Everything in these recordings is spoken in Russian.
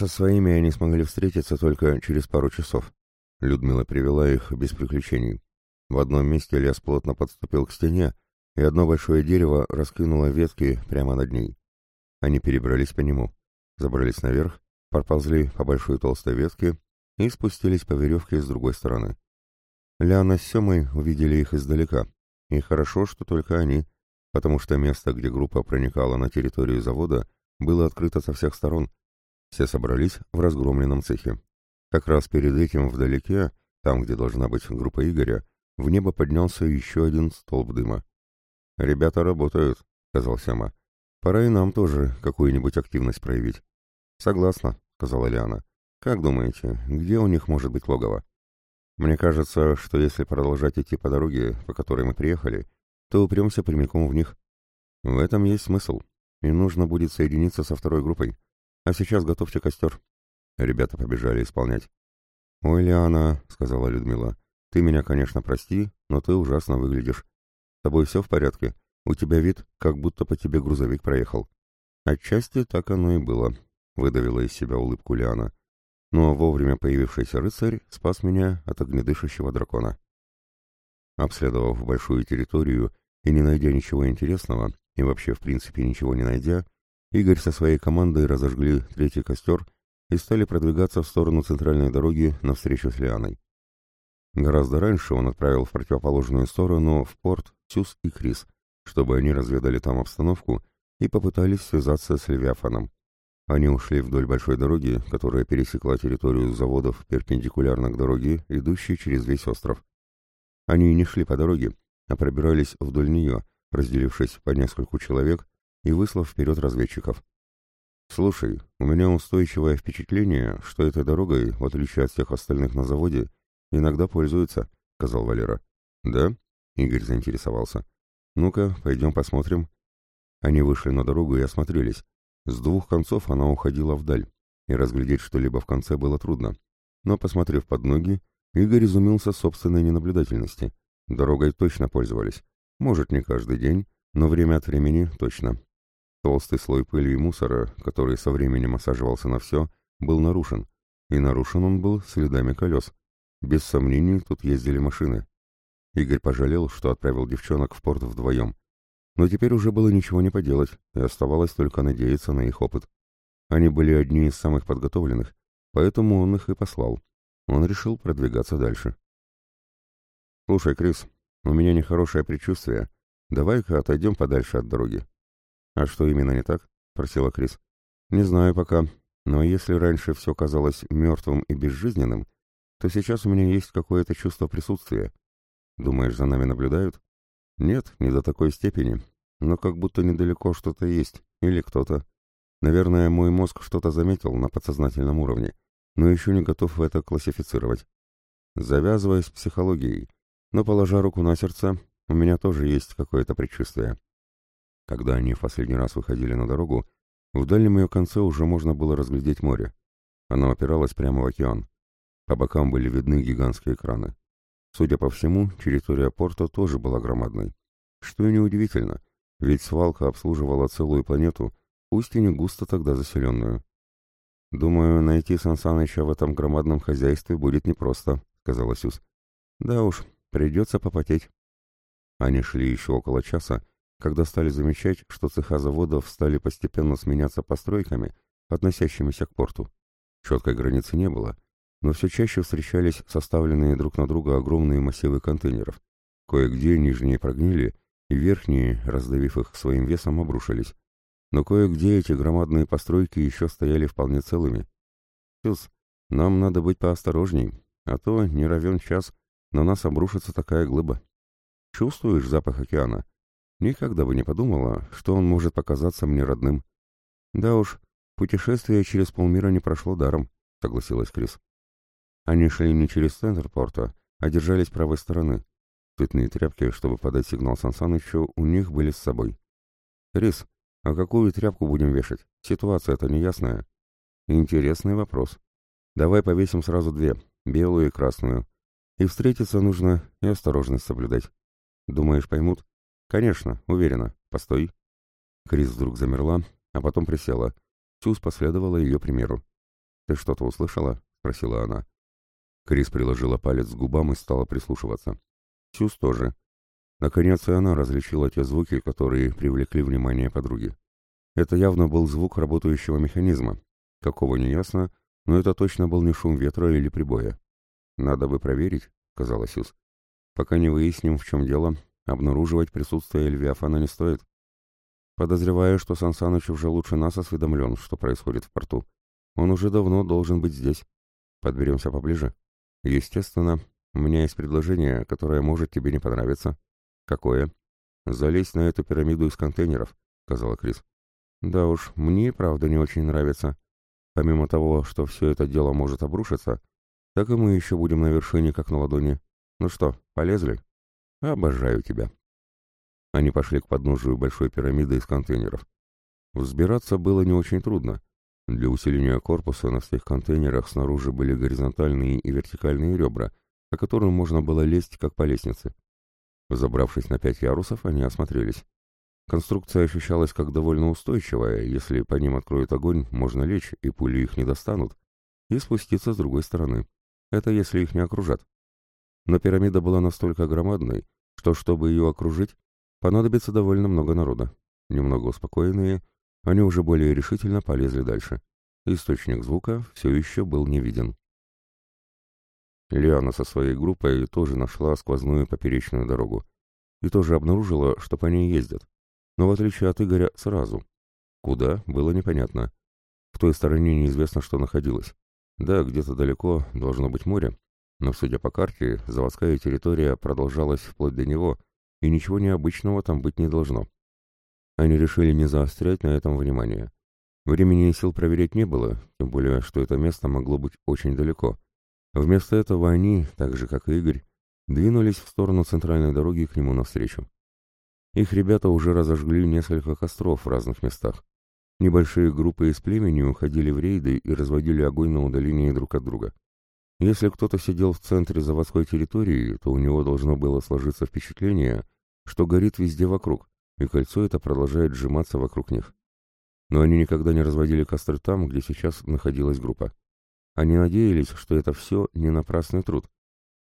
Со своими они смогли встретиться только через пару часов. Людмила привела их без приключений. В одном месте лес плотно подступил к стене, и одно большое дерево раскинуло ветки прямо над ней. Они перебрались по нему, забрались наверх, проползли по большой толстой ветке и спустились по веревке с другой стороны. Ляна с Семой увидели их издалека, и хорошо, что только они, потому что место, где группа проникала на территорию завода, было открыто со всех сторон. Все собрались в разгромленном цехе. Как раз перед этим вдалеке, там, где должна быть группа Игоря, в небо поднялся еще один столб дыма. «Ребята работают», — сказал Сема. «Пора и нам тоже какую-нибудь активность проявить». «Согласна», — сказала Лиана. «Как думаете, где у них может быть логово?» «Мне кажется, что если продолжать идти по дороге, по которой мы приехали, то упремся прямиком в них. В этом есть смысл, и нужно будет соединиться со второй группой. А сейчас готовьте костер». Ребята побежали исполнять. «Ой, Лиана», — сказала Людмила, — «ты меня, конечно, прости, но ты ужасно выглядишь. С тобой все в порядке? У тебя вид, как будто по тебе грузовик проехал». «Отчасти так оно и было», — выдавила из себя улыбку Лиана. Но вовремя появившийся рыцарь спас меня от огнедышащего дракона. Обследовав большую территорию и не найдя ничего интересного, и вообще в принципе ничего не найдя, Игорь со своей командой разожгли третий костер и стали продвигаться в сторону центральной дороги навстречу с Лианой. Гораздо раньше он отправил в противоположную сторону в порт Сюз и Крис, чтобы они разведали там обстановку и попытались связаться с Левиафаном. Они ушли вдоль большой дороги, которая пересекла территорию заводов перпендикулярно к дороге, идущей через весь остров. Они не шли по дороге, а пробирались вдоль нее, разделившись по нескольку человек и выслав вперед разведчиков. «Слушай, у меня устойчивое впечатление, что этой дорогой, в отличие от всех остальных на заводе, иногда пользуются», — сказал Валера. «Да?» — Игорь заинтересовался. «Ну-ка, пойдем посмотрим». Они вышли на дорогу и осмотрелись. С двух концов она уходила вдаль, и разглядеть что-либо в конце было трудно. Но, посмотрев под ноги, Игорь изумился собственной ненаблюдательности. Дорогой точно пользовались. Может, не каждый день, но время от времени точно. Толстый слой пыли и мусора, который со временем осаживался на все, был нарушен. И нарушен он был следами колес. Без сомнений, тут ездили машины. Игорь пожалел, что отправил девчонок в порт вдвоем. Но теперь уже было ничего не поделать, и оставалось только надеяться на их опыт. Они были одни из самых подготовленных, поэтому он их и послал он решил продвигаться дальше. «Слушай, Крис, у меня нехорошее предчувствие. Давай-ка отойдем подальше от дороги». «А что именно не так?» — спросила Крис. «Не знаю пока, но если раньше все казалось мертвым и безжизненным, то сейчас у меня есть какое-то чувство присутствия. Думаешь, за нами наблюдают?» «Нет, не до такой степени, но как будто недалеко что-то есть, или кто-то. Наверное, мой мозг что-то заметил на подсознательном уровне, но еще не готов это классифицировать. Завязывая с психологией, но, положа руку на сердце, у меня тоже есть какое-то предчувствие. Когда они в последний раз выходили на дорогу, в дальнем ее конце уже можно было разглядеть море. Оно опиралось прямо в океан. По бокам были видны гигантские краны. Судя по всему, территория порта тоже была громадной. Что и неудивительно, ведь свалка обслуживала целую планету, пусть и не густо тогда заселенную. «Думаю, найти Сансаныча в этом громадном хозяйстве будет непросто», — сказала Сюз. «Да уж, придется попотеть». Они шли еще около часа, когда стали замечать, что цеха заводов стали постепенно сменяться постройками, относящимися к порту. Четкой границы не было, но все чаще встречались составленные друг на друга огромные массивы контейнеров. Кое-где нижние прогнили, и верхние, раздавив их своим весом, обрушились но кое-где эти громадные постройки еще стояли вполне целыми. «Сюз, нам надо быть поосторожней, а то, не равен час, на нас обрушится такая глыба. Чувствуешь запах океана? Никогда бы не подумала, что он может показаться мне родным. Да уж, путешествие через полмира не прошло даром, согласилась Крис. Они шли не через центр порта, а держались правой стороны. Цветные тряпки, чтобы подать сигнал Сансанычу, у них были с собой. «Крис, а какую тряпку будем вешать? Ситуация-то неясная. Интересный вопрос. Давай повесим сразу две, белую и красную. И встретиться нужно, и осторожность соблюдать. Думаешь, поймут? Конечно, уверена. Постой. Крис вдруг замерла, а потом присела. Сюз последовала ее примеру. «Ты что-то услышала?» — спросила она. Крис приложила палец к губам и стала прислушиваться. Сюз тоже. Наконец и она различила те звуки, которые привлекли внимание подруги. Это явно был звук работающего механизма. Какого не ясно, но это точно был не шум ветра или прибоя. «Надо бы проверить», — сказала Сюз. «Пока не выясним, в чем дело, обнаруживать присутствие Левиафана не стоит. Подозреваю, что Сансаныч уже лучше нас осведомлен, что происходит в порту. Он уже давно должен быть здесь. Подберемся поближе. Естественно, у меня есть предложение, которое может тебе не понравиться. Какое? Залезть на эту пирамиду из контейнеров, сказала Крис. Да уж, мне правда не очень нравится. Помимо того, что все это дело может обрушиться, так и мы еще будем на вершине, как на ладони. Ну что, полезли? Обожаю тебя. Они пошли к подножию большой пирамиды из контейнеров. Взбираться было не очень трудно. Для усиления корпуса на всех контейнерах снаружи были горизонтальные и вертикальные ребра, по которым можно было лезть, как по лестнице. Забравшись на пять ярусов, они осмотрелись. Конструкция ощущалась как довольно устойчивая, если по ним откроют огонь, можно лечь, и пули их не достанут, и спуститься с другой стороны. Это если их не окружат. Но пирамида была настолько громадной, что, чтобы ее окружить, понадобится довольно много народа. Немного успокоенные, они уже более решительно полезли дальше. Источник звука все еще был не виден. Лиана со своей группой тоже нашла сквозную поперечную дорогу и тоже обнаружила, что по ней ездят. Но в отличие от Игоря, сразу. Куда, было непонятно. В той стороне неизвестно, что находилось. Да, где-то далеко должно быть море, но, судя по карте, заводская территория продолжалась вплоть до него, и ничего необычного там быть не должно. Они решили не заострять на этом внимание. Времени и сил проверять не было, тем более, что это место могло быть очень далеко. Вместо этого они, так же как и Игорь, двинулись в сторону центральной дороги к нему навстречу. Их ребята уже разожгли несколько костров в разных местах. Небольшие группы из племени уходили в рейды и разводили огонь на удалении друг от друга. Если кто-то сидел в центре заводской территории, то у него должно было сложиться впечатление, что горит везде вокруг, и кольцо это продолжает сжиматься вокруг них. Но они никогда не разводили костры там, где сейчас находилась группа. Они надеялись, что это все не напрасный труд,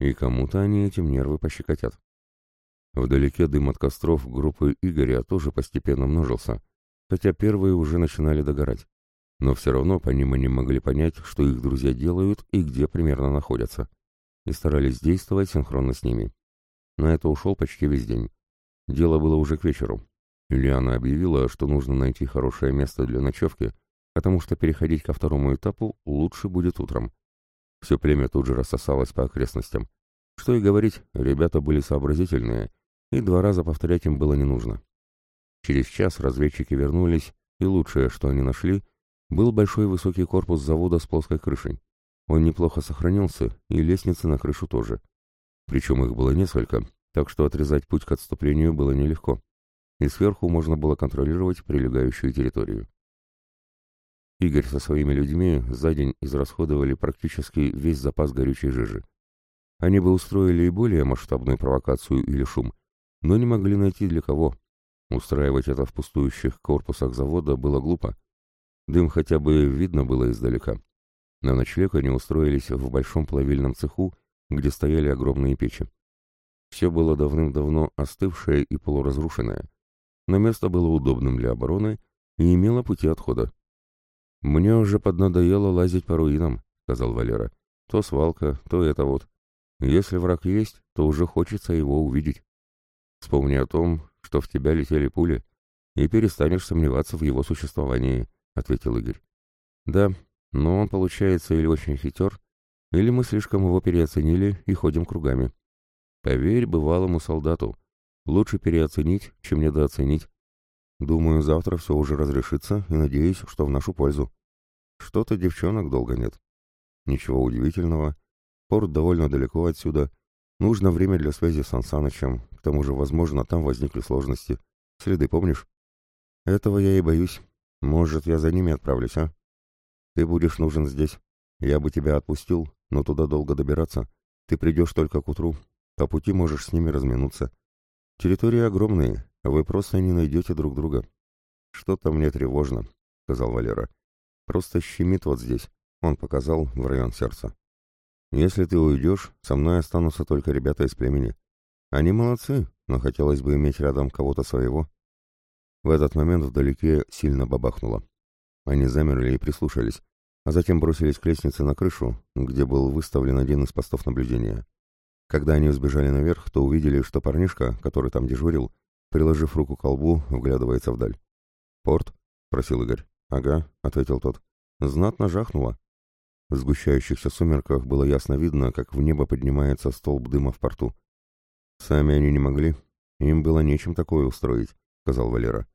и кому-то они этим нервы пощекотят. Вдалеке дым от костров группы Игоря тоже постепенно множился, хотя первые уже начинали догорать. Но все равно по ним они могли понять, что их друзья делают и где примерно находятся, и старались действовать синхронно с ними. На это ушел почти весь день. Дело было уже к вечеру. Ильяна объявила, что нужно найти хорошее место для ночевки, потому что переходить ко второму этапу лучше будет утром. Все племя тут же рассосалось по окрестностям. Что и говорить, ребята были сообразительные, и два раза повторять им было не нужно. Через час разведчики вернулись, и лучшее, что они нашли, был большой высокий корпус завода с плоской крышей. Он неплохо сохранился, и лестницы на крышу тоже. Причем их было несколько, так что отрезать путь к отступлению было нелегко. И сверху можно было контролировать прилегающую территорию. Игорь со своими людьми за день израсходовали практически весь запас горючей жижи. Они бы устроили и более масштабную провокацию или шум, но не могли найти для кого. Устраивать это в пустующих корпусах завода было глупо. Дым хотя бы видно было издалека. На ночлег они устроились в большом плавильном цеху, где стояли огромные печи. Все было давным-давно остывшее и полуразрушенное, но место было удобным для обороны и имело пути отхода. «Мне уже поднадоело лазить по руинам», — сказал Валера. «То свалка, то это вот. Если враг есть, то уже хочется его увидеть. Вспомни о том, что в тебя летели пули, и перестанешь сомневаться в его существовании», — ответил Игорь. «Да, но он, получается, или очень хитер, или мы слишком его переоценили и ходим кругами. Поверь бывалому солдату, лучше переоценить, чем недооценить. Думаю, завтра все уже разрешится, и надеюсь, что в нашу пользу. Что-то девчонок долго нет. Ничего удивительного. Порт довольно далеко отсюда. Нужно время для связи с Ансанычем. К тому же, возможно, там возникли сложности. Следы помнишь? Этого я и боюсь. Может, я за ними отправлюсь, а? Ты будешь нужен здесь. Я бы тебя отпустил, но туда долго добираться. Ты придешь только к утру. По пути можешь с ними разминуться. Территории огромные, вы просто не найдете друг друга. Что-то мне тревожно, сказал Валера. Просто щемит вот здесь. Он показал в район сердца. «Если ты уйдешь, со мной останутся только ребята из племени. Они молодцы, но хотелось бы иметь рядом кого-то своего». В этот момент вдалеке сильно бабахнуло. Они замерли и прислушались, а затем бросились к лестнице на крышу, где был выставлен один из постов наблюдения. Когда они сбежали наверх, то увидели, что парнишка, который там дежурил, приложив руку к колбу, вглядывается вдаль. «Порт?» — просил Игорь. «Ага», — ответил тот. «Знатно жахнуло». В сгущающихся сумерках было ясно видно, как в небо поднимается столб дыма в порту. «Сами они не могли. Им было нечем такое устроить», — сказал Валера.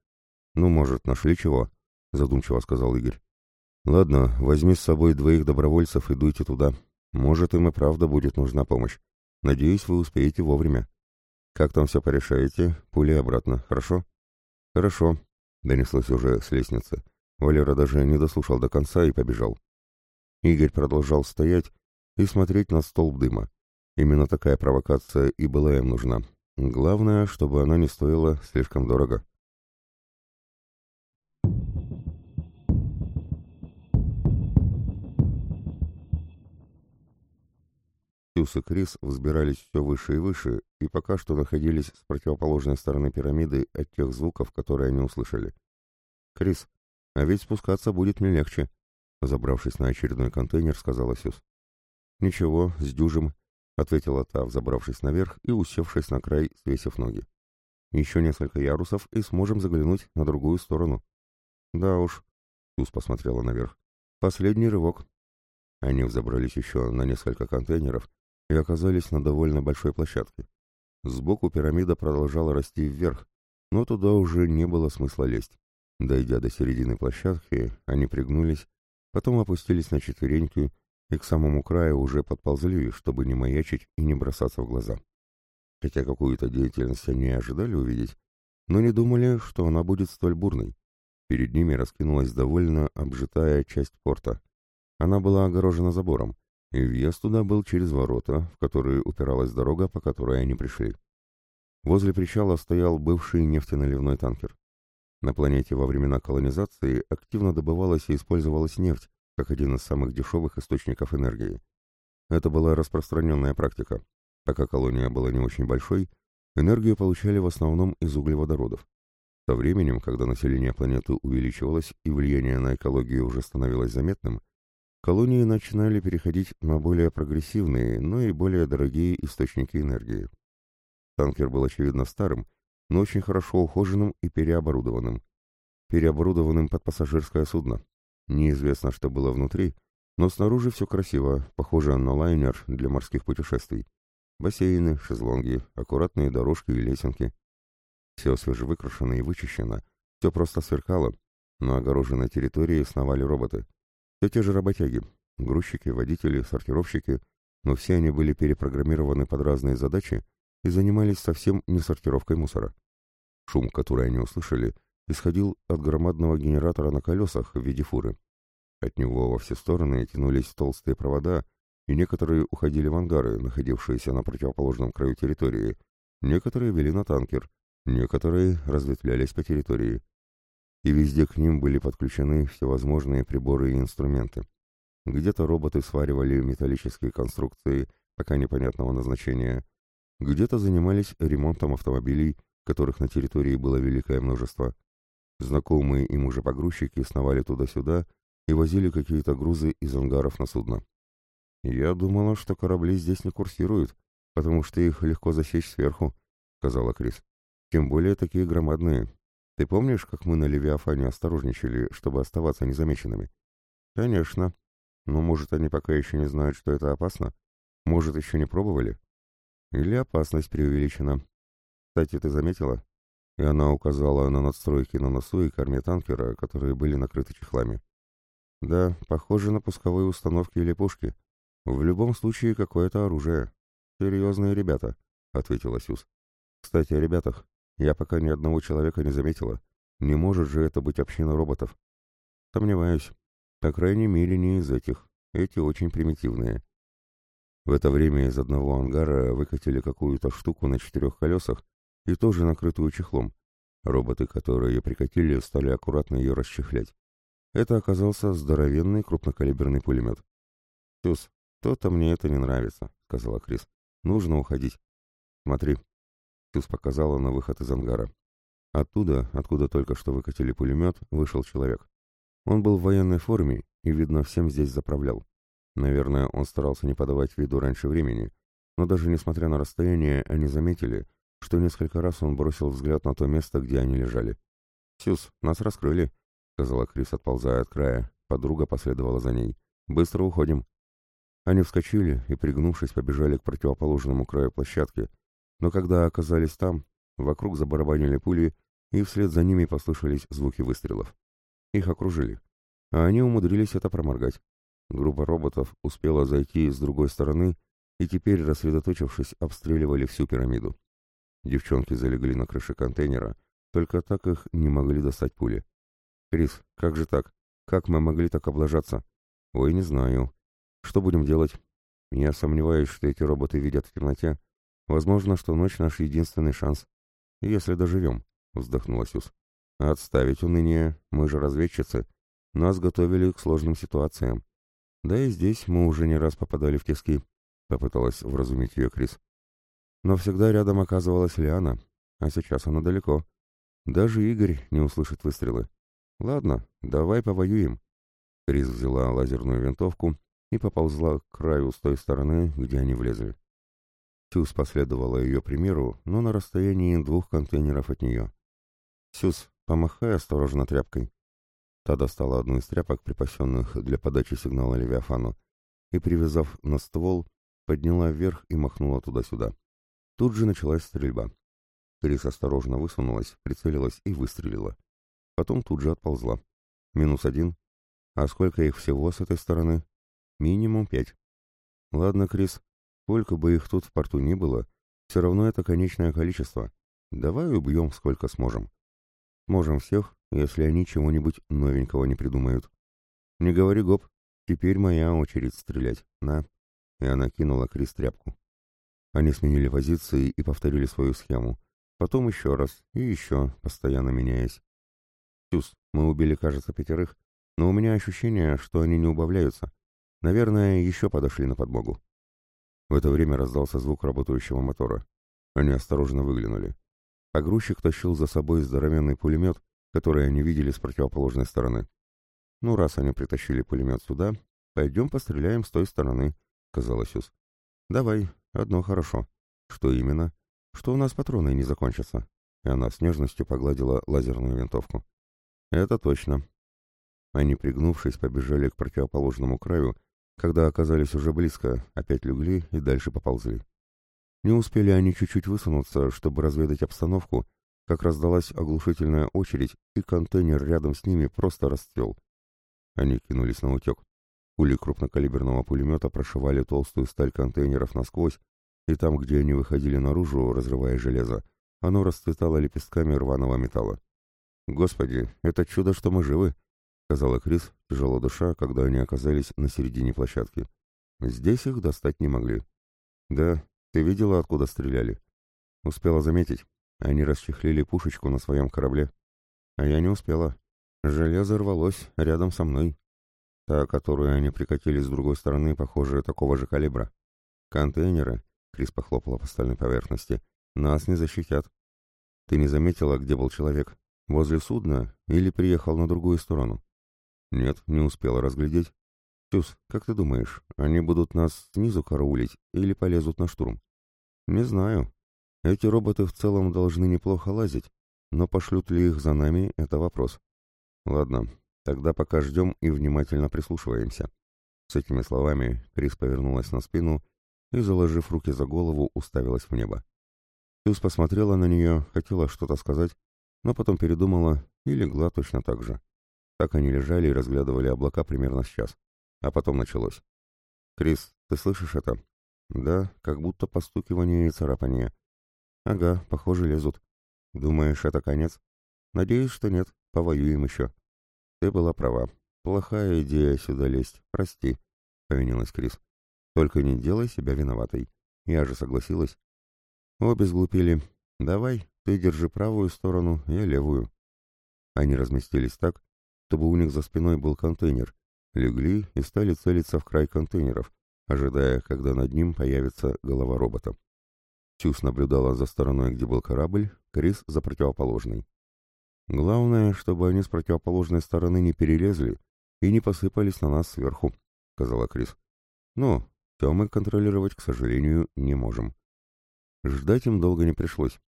«Ну, может, нашли чего?» — задумчиво сказал Игорь. «Ладно, возьми с собой двоих добровольцев и дуйте туда. Может, им и правда будет нужна помощь. Надеюсь, вы успеете вовремя. Как там все порешаете? Пули обратно, хорошо? Хорошо, донеслось уже с лестницы. Валера даже не дослушал до конца и побежал. Игорь продолжал стоять и смотреть на столб дыма. Именно такая провокация и была им нужна. Главное, чтобы она не стоила слишком дорого. Сьюз и Крис взбирались все выше и выше, и пока что находились с противоположной стороны пирамиды от тех звуков, которые они услышали. «Крис, а ведь спускаться будет не легче», — забравшись на очередной контейнер, сказала Сьюз. «Ничего, сдюжим», — ответила та, взобравшись наверх и усевшись на край, свесив ноги. «Еще несколько ярусов, и сможем заглянуть на другую сторону». «Да уж», — Сьюз посмотрела наверх. «Последний рывок». Они взобрались еще на несколько контейнеров, и оказались на довольно большой площадке. Сбоку пирамида продолжала расти вверх, но туда уже не было смысла лезть. Дойдя до середины площадки, они пригнулись, потом опустились на четвереньки и к самому краю уже подползли, чтобы не маячить и не бросаться в глаза. Хотя какую-то деятельность они ожидали увидеть, но не думали, что она будет столь бурной. Перед ними раскинулась довольно обжитая часть порта. Она была огорожена забором, и въезд туда был через ворота, в которые упиралась дорога, по которой они пришли. Возле причала стоял бывший нефтеналивной танкер. На планете во времена колонизации активно добывалась и использовалась нефть, как один из самых дешевых источников энергии. Это была распространенная практика. Пока колония была не очень большой, энергию получали в основном из углеводородов. Со временем, когда население планеты увеличивалось и влияние на экологию уже становилось заметным, колонии начинали переходить на более прогрессивные, но и более дорогие источники энергии. Танкер был, очевидно, старым, но очень хорошо ухоженным и переоборудованным. Переоборудованным под пассажирское судно. Неизвестно, что было внутри, но снаружи все красиво, похоже на лайнер для морских путешествий. Бассейны, шезлонги, аккуратные дорожки и лесенки. Все свежевыкрашено и вычищено, все просто сверкало. На огороженной территории сновали роботы. Все те же работяги, грузчики, водители, сортировщики, но все они были перепрограммированы под разные задачи и занимались совсем не сортировкой мусора. Шум, который они услышали, исходил от громадного генератора на колесах в виде фуры. От него во все стороны тянулись толстые провода, и некоторые уходили в ангары, находившиеся на противоположном краю территории, некоторые вели на танкер, некоторые разветвлялись по территории и везде к ним были подключены всевозможные приборы и инструменты. Где-то роботы сваривали металлические конструкции, пока непонятного назначения, где-то занимались ремонтом автомобилей, которых на территории было великое множество. Знакомые им уже погрузчики сновали туда-сюда и возили какие-то грузы из ангаров на судно. «Я думала, что корабли здесь не курсируют, потому что их легко засечь сверху», — сказала Крис. «Тем более такие громадные, ты помнишь, как мы на Левиафане осторожничали, чтобы оставаться незамеченными? Конечно. Но, может, они пока еще не знают, что это опасно? Может, еще не пробовали? Или опасность преувеличена? Кстати, ты заметила? И она указала на надстройки на носу и корме танкера, которые были накрыты чехлами. Да, похоже на пусковые установки или пушки. В любом случае, какое-то оружие. Серьезные ребята, — ответила Сюз. Кстати, о ребятах. Я пока ни одного человека не заметила. Не может же это быть община роботов. Сомневаюсь. По крайней мере, не из этих. Эти очень примитивные. В это время из одного ангара выкатили какую-то штуку на четырех колесах и тоже накрытую чехлом. Роботы, которые ее прикатили, стали аккуратно ее расчехлять. Это оказался здоровенный крупнокалиберный пулемет. «Тюс, то-то мне это не нравится», — сказала Крис. «Нужно уходить». «Смотри». Тюс показала на выход из ангара. Оттуда, откуда только что выкатили пулемет, вышел человек. Он был в военной форме и, видно, всем здесь заправлял. Наверное, он старался не подавать виду раньше времени, но даже несмотря на расстояние, они заметили, что несколько раз он бросил взгляд на то место, где они лежали. «Сюз, нас раскрыли», — сказала Крис, отползая от края. Подруга последовала за ней. «Быстро уходим». Они вскочили и, пригнувшись, побежали к противоположному краю площадки, но когда оказались там, вокруг забарабанили пули, и вслед за ними послышались звуки выстрелов. Их окружили, а они умудрились это проморгать. Группа роботов успела зайти с другой стороны и теперь, рассредоточившись, обстреливали всю пирамиду. Девчонки залегли на крыше контейнера, только так их не могли достать пули. «Крис, как же так? Как мы могли так облажаться?» «Ой, не знаю. Что будем делать?» «Я сомневаюсь, что эти роботы видят в темноте. Возможно, что ночь наш единственный шанс. Если доживем», — вздохнула Сюз. «Отставить уныние. Мы же разведчицы. Нас готовили к сложным ситуациям. Да и здесь мы уже не раз попадали в тиски», — попыталась вразумить ее Крис. Но всегда рядом оказывалась Лиана, а сейчас она далеко. Даже Игорь не услышит выстрелы. Ладно, давай повоюем. Крис взяла лазерную винтовку и поползла к краю с той стороны, где они влезли. Сюз последовала ее примеру, но на расстоянии двух контейнеров от нее. «Сюз, помахай осторожно тряпкой». Та достала одну из тряпок, припасенных для подачи сигнала Левиафану, и, привязав на ствол, подняла вверх и махнула туда-сюда. Тут же началась стрельба. Крис осторожно высунулась, прицелилась и выстрелила. Потом тут же отползла. Минус один. А сколько их всего с этой стороны? Минимум пять. Ладно, Крис, сколько бы их тут в порту ни было, все равно это конечное количество. Давай убьем сколько сможем. Сможем всех, если они чего-нибудь новенького не придумают. Не говори, гоп, теперь моя очередь стрелять. На. И она кинула Крис тряпку. Они сменили позиции и повторили свою схему. Потом еще раз и еще, постоянно меняясь. Тюс, мы убили, кажется, пятерых, но у меня ощущение, что они не убавляются. Наверное, еще подошли на подмогу. В это время раздался звук работающего мотора. Они осторожно выглянули. Погрузчик тащил за собой здоровенный пулемет, который они видели с противоположной стороны. «Ну, раз они притащили пулемет сюда, пойдем постреляем с той стороны», — сказала Сюз. «Давай, Одно хорошо. Что именно? Что у нас патроны не закончатся. И она с нежностью погладила лазерную винтовку. Это точно. Они, пригнувшись, побежали к противоположному краю, когда оказались уже близко, опять легли и дальше поползли. Не успели они чуть-чуть высунуться, чтобы разведать обстановку, как раздалась оглушительная очередь, и контейнер рядом с ними просто расцвел. Они кинулись на утек. Пули крупнокалиберного пулемета прошивали толстую сталь контейнеров насквозь, и там, где они выходили наружу, разрывая железо, оно расцветало лепестками рваного металла. «Господи, это чудо, что мы живы!» — сказала Крис, тяжело душа, когда они оказались на середине площадки. «Здесь их достать не могли». «Да, ты видела, откуда стреляли?» «Успела заметить. Они расчехлили пушечку на своем корабле. А я не успела. Железо рвалось рядом со мной. Та, которую они прикатили с другой стороны, похоже, такого же калибра. Контейнеры, Крис похлопала по стальной поверхности, нас не защитят. Ты не заметила, где был человек? Возле судна или приехал на другую сторону? Нет, не успела разглядеть. Тюс, как ты думаешь, они будут нас снизу караулить или полезут на штурм? Не знаю. Эти роботы в целом должны неплохо лазить, но пошлют ли их за нами — это вопрос. Ладно, Тогда пока ждем и внимательно прислушиваемся. С этими словами Крис повернулась на спину и, заложив руки за голову, уставилась в небо. Тюз посмотрела на нее, хотела что-то сказать, но потом передумала и легла точно так же. Так они лежали и разглядывали облака примерно с час. А потом началось. «Крис, ты слышишь это?» «Да, как будто постукивание и царапание». «Ага, похоже, лезут». «Думаешь, это конец?» «Надеюсь, что нет. Повоюем еще». «Ты была права. Плохая идея сюда лезть. Прости», — повинилась Крис. «Только не делай себя виноватой. Я же согласилась». Обе сглупили. «Давай, ты держи правую сторону, я левую». Они разместились так, чтобы у них за спиной был контейнер, легли и стали целиться в край контейнеров, ожидая, когда над ним появится голова робота. Сюз наблюдала за стороной, где был корабль, Крис за противоположной. «Главное, чтобы они с противоположной стороны не перелезли и не посыпались на нас сверху», — сказала Крис. «Но то мы контролировать, к сожалению, не можем». Ждать им долго не пришлось.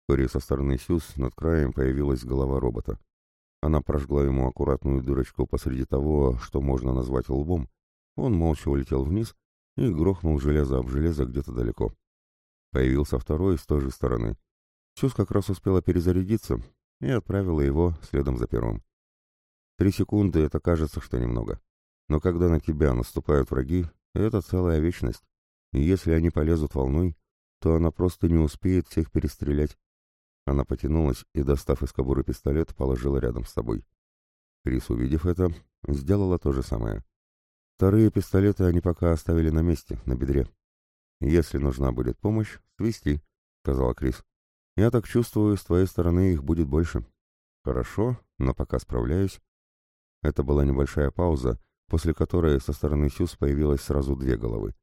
Вскоре со стороны Сюз над краем появилась голова робота. Она прожгла ему аккуратную дырочку посреди того, что можно назвать лбом. Он молча улетел вниз и грохнул железо об железо где-то далеко. Появился второй с той же стороны. Сюз как раз успела перезарядиться и отправила его следом за первым. Три секунды — это кажется, что немного. Но когда на тебя наступают враги, это целая вечность. И если они полезут волной, то она просто не успеет всех перестрелять. Она потянулась и, достав из кобуры пистолет, положила рядом с собой. Крис, увидев это, сделала то же самое. Вторые пистолеты они пока оставили на месте, на бедре. «Если нужна будет помощь, свисти», — сказала Крис. «Я так чувствую, с твоей стороны их будет больше». «Хорошо, но пока справляюсь». Это была небольшая пауза, после которой со стороны Сюз появилось сразу две головы.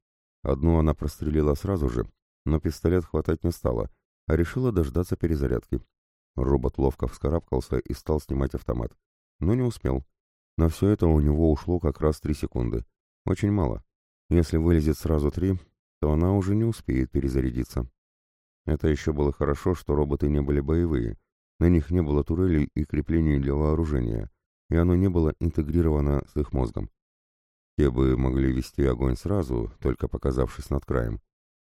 Одну она прострелила сразу же, но пистолет хватать не стала, решила дождаться перезарядки. Робот ловко вскарабкался и стал снимать автомат. Но не успел. На все это у него ушло как раз три секунды. Очень мало. Если вылезет сразу три, то она уже не успеет перезарядиться. Это еще было хорошо, что роботы не были боевые. На них не было турелей и креплений для вооружения, и оно не было интегрировано с их мозгом. Те бы могли вести огонь сразу, только показавшись над краем.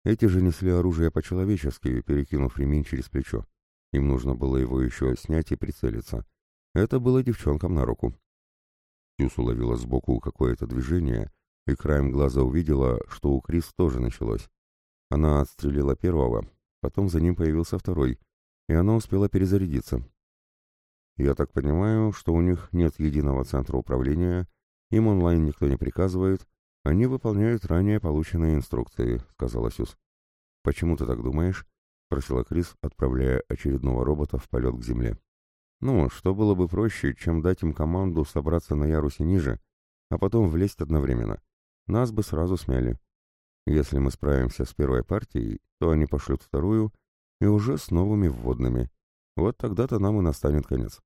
Эти же несли оружие по-человечески, перекинув ремень через плечо. Им нужно было его еще снять и прицелиться. Это было девчонкам на руку. Сьюз уловила сбоку какое-то движение и краем глаза увидела, что у Крис тоже началось. Она отстрелила первого, потом за ним появился второй, и она успела перезарядиться. Я так понимаю, что у них нет единого центра управления, им онлайн никто не приказывает, «Они выполняют ранее полученные инструкции», — сказала Сюз. «Почему ты так думаешь?» — спросила Крис, отправляя очередного робота в полет к земле. «Ну, что было бы проще, чем дать им команду собраться на ярусе ниже, а потом влезть одновременно. Нас бы сразу смяли. Если мы справимся с первой партией, то они пошлют вторую и уже с новыми вводными. Вот тогда-то нам и настанет конец».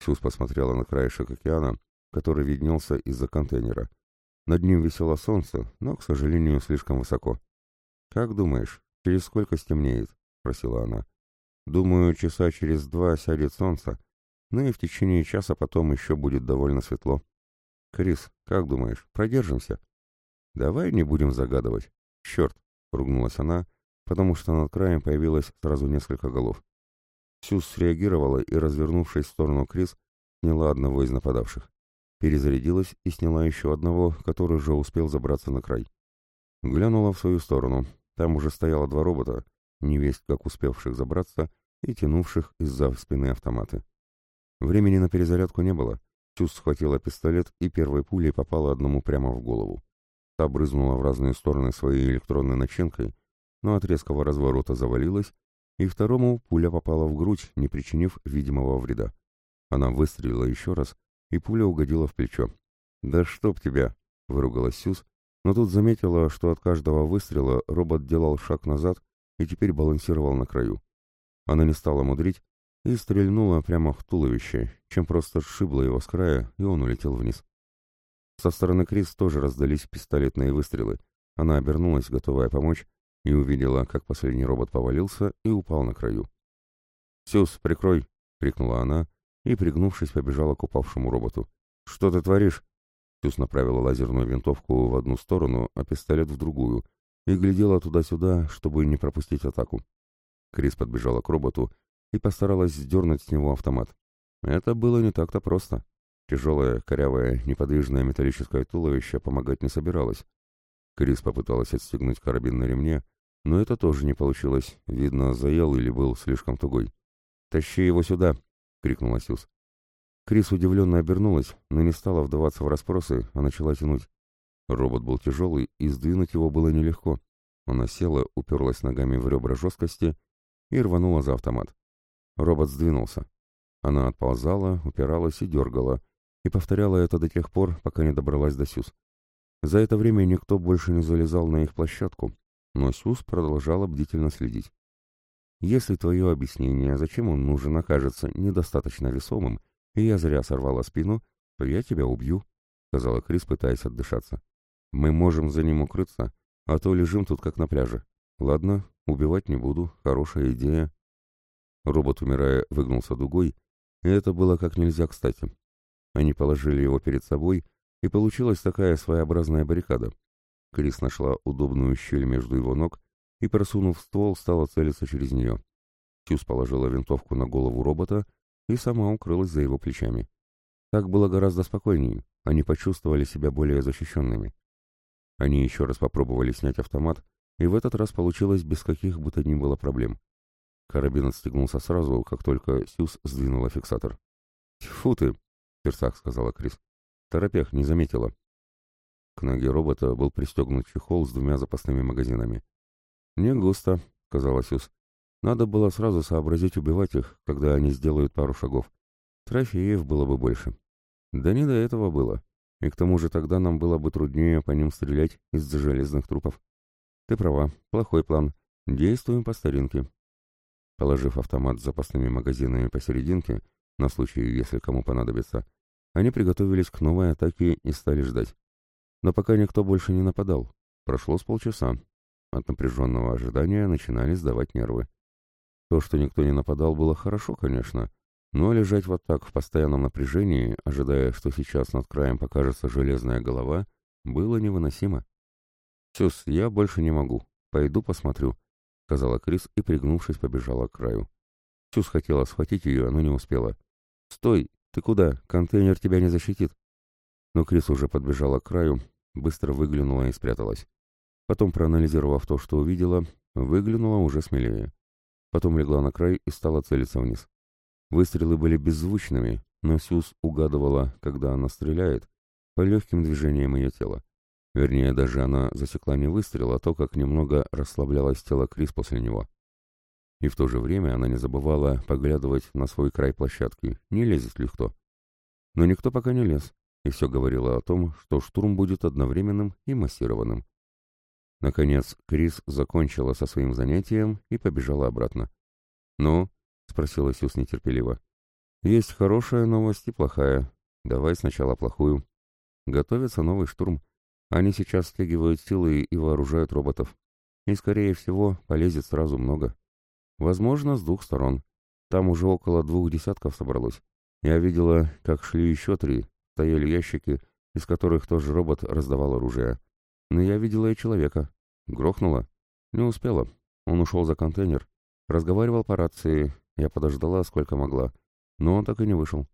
Сюз посмотрела на краешек океана, который виднелся из-за контейнера — над ним висело солнце, но, к сожалению, слишком высоко. «Как думаешь, через сколько стемнеет?» — спросила она. «Думаю, часа через два сядет солнце, ну и в течение часа потом еще будет довольно светло. Крис, как думаешь, продержимся?» «Давай не будем загадывать. Черт!» — ругнулась она, потому что над краем появилось сразу несколько голов. Сюз среагировала и, развернувшись в сторону Крис, сняла одного из нападавших перезарядилась и сняла еще одного, который уже успел забраться на край. Глянула в свою сторону. Там уже стояло два робота, невесть как успевших забраться и тянувших из-за спины автоматы. Времени на перезарядку не было. Чус схватила пистолет и первой пулей попала одному прямо в голову. Та брызнула в разные стороны своей электронной начинкой, но от резкого разворота завалилась, и второму пуля попала в грудь, не причинив видимого вреда. Она выстрелила еще раз, и пуля угодила в плечо. «Да чтоб тебя!» — выругалась Сюз, но тут заметила, что от каждого выстрела робот делал шаг назад и теперь балансировал на краю. Она не стала мудрить и стрельнула прямо в туловище, чем просто сшибла его с края, и он улетел вниз. Со стороны Крис тоже раздались пистолетные выстрелы. Она обернулась, готовая помочь, и увидела, как последний робот повалился и упал на краю. «Сюз, прикрой!» — крикнула она, и, пригнувшись, побежала к упавшему роботу. «Что ты творишь?» Сюз направила лазерную винтовку в одну сторону, а пистолет в другую, и глядела туда-сюда, чтобы не пропустить атаку. Крис подбежала к роботу и постаралась сдернуть с него автомат. Это было не так-то просто. Тяжелое, корявое, неподвижное металлическое туловище помогать не собиралось. Крис попыталась отстегнуть карабин на ремне, но это тоже не получилось. Видно, заел или был слишком тугой. «Тащи его сюда!» — крикнула Сюз. Крис удивленно обернулась, но не стала вдаваться в расспросы, а начала тянуть. Робот был тяжелый, и сдвинуть его было нелегко. Она села, уперлась ногами в ребра жесткости и рванула за автомат. Робот сдвинулся. Она отползала, упиралась и дергала, и повторяла это до тех пор, пока не добралась до Сюз. За это время никто больше не залезал на их площадку, но Сюз продолжала бдительно следить. Если твое объяснение, зачем он нужен, окажется недостаточно весомым, и я зря сорвала спину, то я тебя убью, — сказала Крис, пытаясь отдышаться. Мы можем за ним укрыться, а то лежим тут как на пляже. Ладно, убивать не буду, хорошая идея. Робот, умирая, выгнулся дугой, и это было как нельзя кстати. Они положили его перед собой, и получилась такая своеобразная баррикада. Крис нашла удобную щель между его ног и, просунув ствол, стала целиться через нее. Сьюз положила винтовку на голову робота и сама укрылась за его плечами. Так было гораздо спокойнее, они почувствовали себя более защищенными. Они еще раз попробовали снять автомат, и в этот раз получилось без каких бы то ни было проблем. Карабин отстегнулся сразу, как только Сьюз сдвинула фиксатор. «Тьфу ты!» — в сердцах сказала Крис. Торопех не заметила. К ноге робота был пристегнут чехол с двумя запасными магазинами. «Не густо», — сказала Сюз. «Надо было сразу сообразить убивать их, когда они сделают пару шагов. Трофеев было бы больше». «Да не до этого было. И к тому же тогда нам было бы труднее по ним стрелять из-за железных трупов». «Ты права. Плохой план. Действуем по старинке». Положив автомат с запасными магазинами посерединке, на случай, если кому понадобится, они приготовились к новой атаке и стали ждать. Но пока никто больше не нападал. Прошло с полчаса, от напряженного ожидания начинали сдавать нервы. То, что никто не нападал, было хорошо, конечно, но лежать вот так в постоянном напряжении, ожидая, что сейчас над краем покажется железная голова, было невыносимо. «Сюс, я больше не могу. Пойду посмотрю», — сказала Крис и, пригнувшись, побежала к краю. Сюс хотела схватить ее, но не успела. «Стой! Ты куда? Контейнер тебя не защитит!» Но Крис уже подбежала к краю, быстро выглянула и спряталась. Потом, проанализировав то, что увидела, выглянула уже смелее. Потом легла на край и стала целиться вниз. Выстрелы были беззвучными, но Сюз угадывала, когда она стреляет, по легким движениям ее тела. Вернее, даже она засекла не выстрел, а то, как немного расслаблялось тело Крис после него. И в то же время она не забывала поглядывать на свой край площадки, не лезет ли кто. Но никто пока не лез, и все говорило о том, что штурм будет одновременным и массированным. Наконец, Крис закончила со своим занятием и побежала обратно. «Ну?» — спросила Сюз нетерпеливо. «Есть хорошая новость и плохая. Давай сначала плохую. Готовится новый штурм. Они сейчас стягивают силы и вооружают роботов. И, скорее всего, полезет сразу много. Возможно, с двух сторон. Там уже около двух десятков собралось. Я видела, как шли еще три. Стояли ящики, из которых тоже робот раздавал оружие. Но я видела и человека. Грохнула? Не успела. Он ушел за контейнер. Разговаривал по рации. Я подождала, сколько могла. Но он так и не вышел.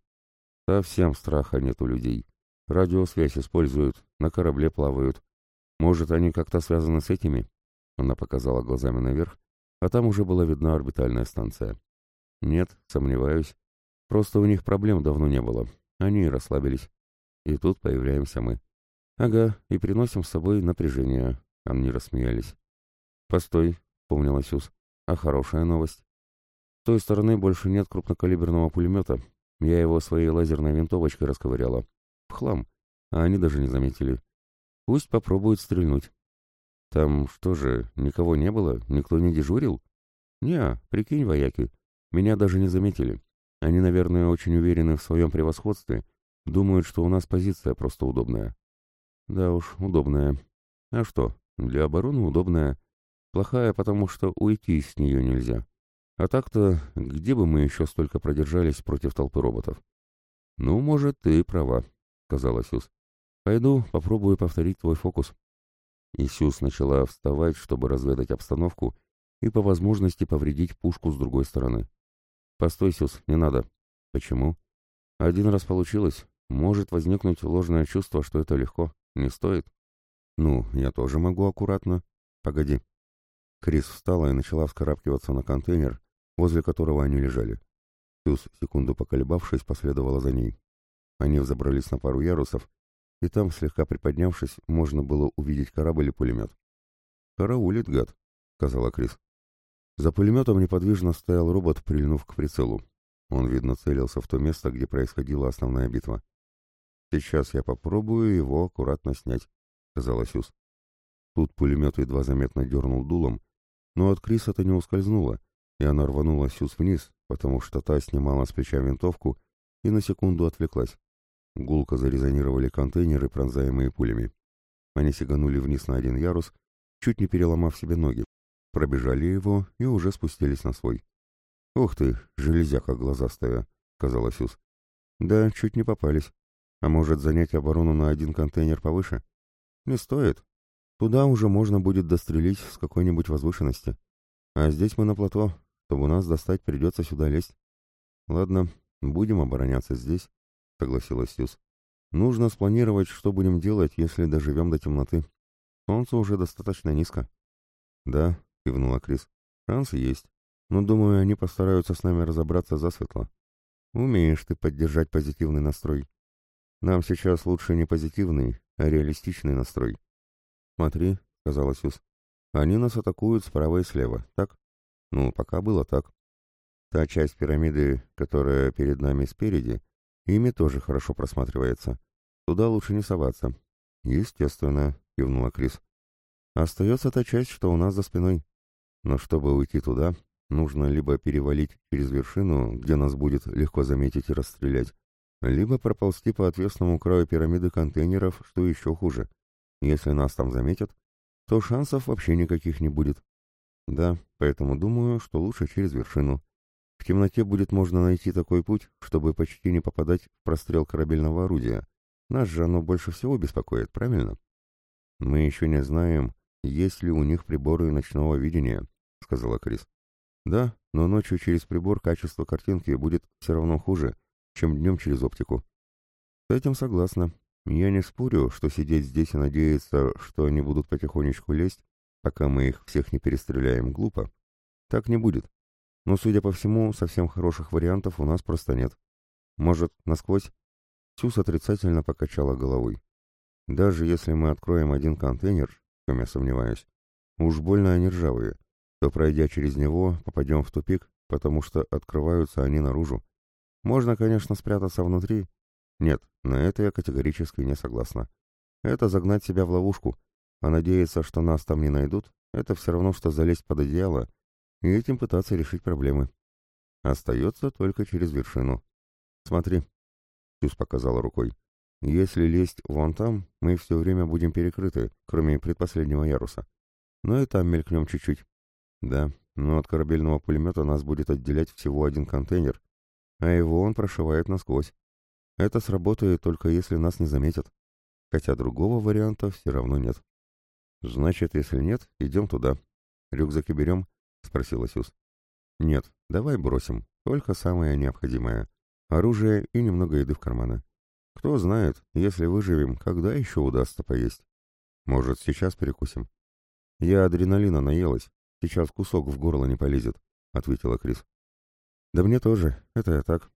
Совсем страха нет у людей. Радиосвязь используют, на корабле плавают. Может, они как-то связаны с этими? Она показала глазами наверх, а там уже была видна орбитальная станция. Нет, сомневаюсь. Просто у них проблем давно не было. Они расслабились. И тут появляемся мы. «Ага, и приносим с собой напряжение». Они рассмеялись. «Постой», — помнила Сюз. «А хорошая новость. С той стороны больше нет крупнокалиберного пулемета. Я его своей лазерной винтовочкой расковыряла. В хлам. А они даже не заметили. Пусть попробуют стрельнуть». «Там что же, никого не было? Никто не дежурил?» «Не, прикинь, вояки. Меня даже не заметили. Они, наверное, очень уверены в своем превосходстве. Думают, что у нас позиция просто удобная. Да уж, удобная. А что, для обороны удобная. Плохая, потому что уйти с нее нельзя. А так-то, где бы мы еще столько продержались против толпы роботов? Ну, может, ты права, сказала Сюз. Пойду, попробую повторить твой фокус. И Сюз начала вставать, чтобы разведать обстановку и по возможности повредить пушку с другой стороны. Постой, Сюз, не надо. Почему? Один раз получилось. Может возникнуть ложное чувство, что это легко. Не стоит? Ну, я тоже могу аккуратно. Погоди. Крис встала и начала вскарабкиваться на контейнер, возле которого они лежали. Сюз, секунду поколебавшись, последовала за ней. Они взобрались на пару ярусов, и там, слегка приподнявшись, можно было увидеть корабль и пулемет. «Караулит, гад», — сказала Крис. За пулеметом неподвижно стоял робот, прильнув к прицелу. Он, видно, целился в то место, где происходила основная битва. Сейчас я попробую его аккуратно снять, сказала Сюз. Тут пулемет едва заметно дернул дулом, но от Крис это не ускользнуло, и она рванула Сюз вниз, потому что та снимала с плеча винтовку и на секунду отвлеклась. Гулко зарезонировали контейнеры, пронзаемые пулями. Они сиганули вниз на один ярус, чуть не переломав себе ноги, пробежали его и уже спустились на свой. «Ух ты, железяка глазастая!» — сказала Сюз. «Да, чуть не попались. А может, занять оборону на один контейнер повыше? Не стоит. Туда уже можно будет дострелить с какой-нибудь возвышенности. А здесь мы на плато. Чтобы нас достать, придется сюда лезть. Ладно, будем обороняться здесь, согласилась Сьюз. Нужно спланировать, что будем делать, если доживем до темноты. Солнце уже достаточно низко. Да, кивнула Крис. Шансы есть. Но, думаю, они постараются с нами разобраться засветло. Умеешь ты поддержать позитивный настрой. Нам сейчас лучше не позитивный, а реалистичный настрой. «Смотри», — сказала Сюз, — «они нас атакуют справа и слева, так?» «Ну, пока было так. Та часть пирамиды, которая перед нами спереди, ими тоже хорошо просматривается. Туда лучше не соваться». «Естественно», — кивнула Крис. «Остается та часть, что у нас за спиной. Но чтобы уйти туда, нужно либо перевалить через вершину, где нас будет легко заметить и расстрелять, либо проползти по отвесному краю пирамиды контейнеров, что еще хуже. Если нас там заметят, то шансов вообще никаких не будет. Да, поэтому думаю, что лучше через вершину. В темноте будет можно найти такой путь, чтобы почти не попадать в прострел корабельного орудия. Нас же оно больше всего беспокоит, правильно? Мы еще не знаем, есть ли у них приборы ночного видения, сказала Крис. Да, но ночью через прибор качество картинки будет все равно хуже, чем днем через оптику. С этим согласна. Я не спорю, что сидеть здесь и надеяться, что они будут потихонечку лезть, пока мы их всех не перестреляем, глупо. Так не будет. Но, судя по всему, совсем хороших вариантов у нас просто нет. Может, насквозь? Сюз отрицательно покачала головой. Даже если мы откроем один контейнер, в чем я сомневаюсь, уж больно они ржавые, то, пройдя через него, попадем в тупик, потому что открываются они наружу. Можно, конечно, спрятаться внутри, нет, на это я категорически не согласна. Это загнать себя в ловушку, а надеяться, что нас там не найдут, это все равно, что залезть под одеяло и этим пытаться решить проблемы. Остается только через вершину. Смотри, Сюз показала рукой. Если лезть вон там, мы все время будем перекрыты, кроме предпоследнего яруса. Но и там мелькнем чуть-чуть. Да, но от корабельного пулемета нас будет отделять всего один контейнер, а его он прошивает насквозь. Это сработает только если нас не заметят. Хотя другого варианта все равно нет. Значит, если нет, идем туда. Рюкзаки берем? Спросила Сюз. Нет, давай бросим. Только самое необходимое. Оружие и немного еды в карманы. Кто знает, если выживем, когда еще удастся поесть. Может, сейчас перекусим? Я адреналина наелась. Сейчас кусок в горло не полезет, ответила Крис. Да мне тоже. Это я так.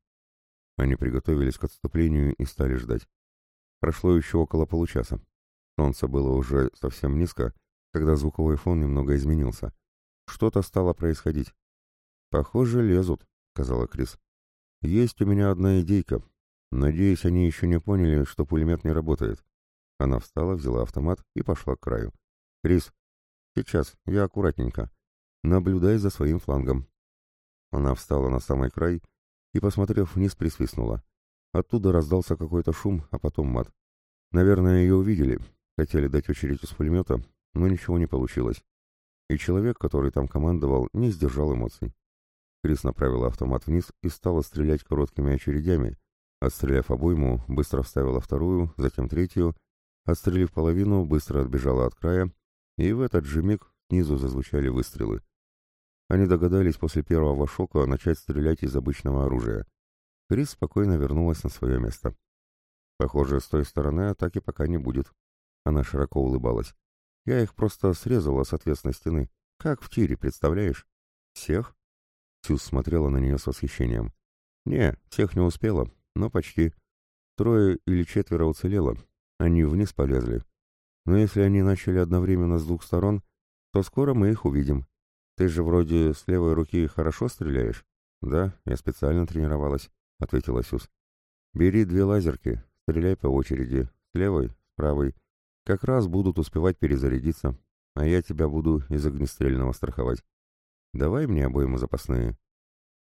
Они приготовились к отступлению и стали ждать. Прошло еще около получаса. Солнце было уже совсем низко, когда звуковой фон немного изменился. Что-то стало происходить. «Похоже, лезут», — сказала Крис. «Есть у меня одна идейка. Надеюсь, они еще не поняли, что пулемет не работает». Она встала, взяла автомат и пошла к краю. «Крис, сейчас, я аккуратненько. Наблюдай за своим флангом». Она встала на самый край и, посмотрев вниз, присвистнула. Оттуда раздался какой-то шум, а потом мат. Наверное, ее увидели, хотели дать очередь из пулемета, но ничего не получилось. И человек, который там командовал, не сдержал эмоций. Крис направила автомат вниз и стала стрелять короткими очередями. Отстреляв обойму, быстро вставила вторую, затем третью, отстрелив половину, быстро отбежала от края, и в этот же миг снизу зазвучали выстрелы. Они догадались после первого шока начать стрелять из обычного оружия. Крис спокойно вернулась на свое место. Похоже, с той стороны атаки пока не будет. Она широко улыбалась. Я их просто срезала с ответственной стены. Как в тире, представляешь? Всех? Сюз смотрела на нее с восхищением. Не, всех не успела, но почти. Трое или четверо уцелело. Они вниз полезли. Но если они начали одновременно с двух сторон, то скоро мы их увидим. «Ты же вроде с левой руки хорошо стреляешь?» «Да, я специально тренировалась», — ответила Сюз. «Бери две лазерки, стреляй по очереди, с левой, с правой. Как раз будут успевать перезарядиться, а я тебя буду из огнестрельного страховать. Давай мне обоймы запасные.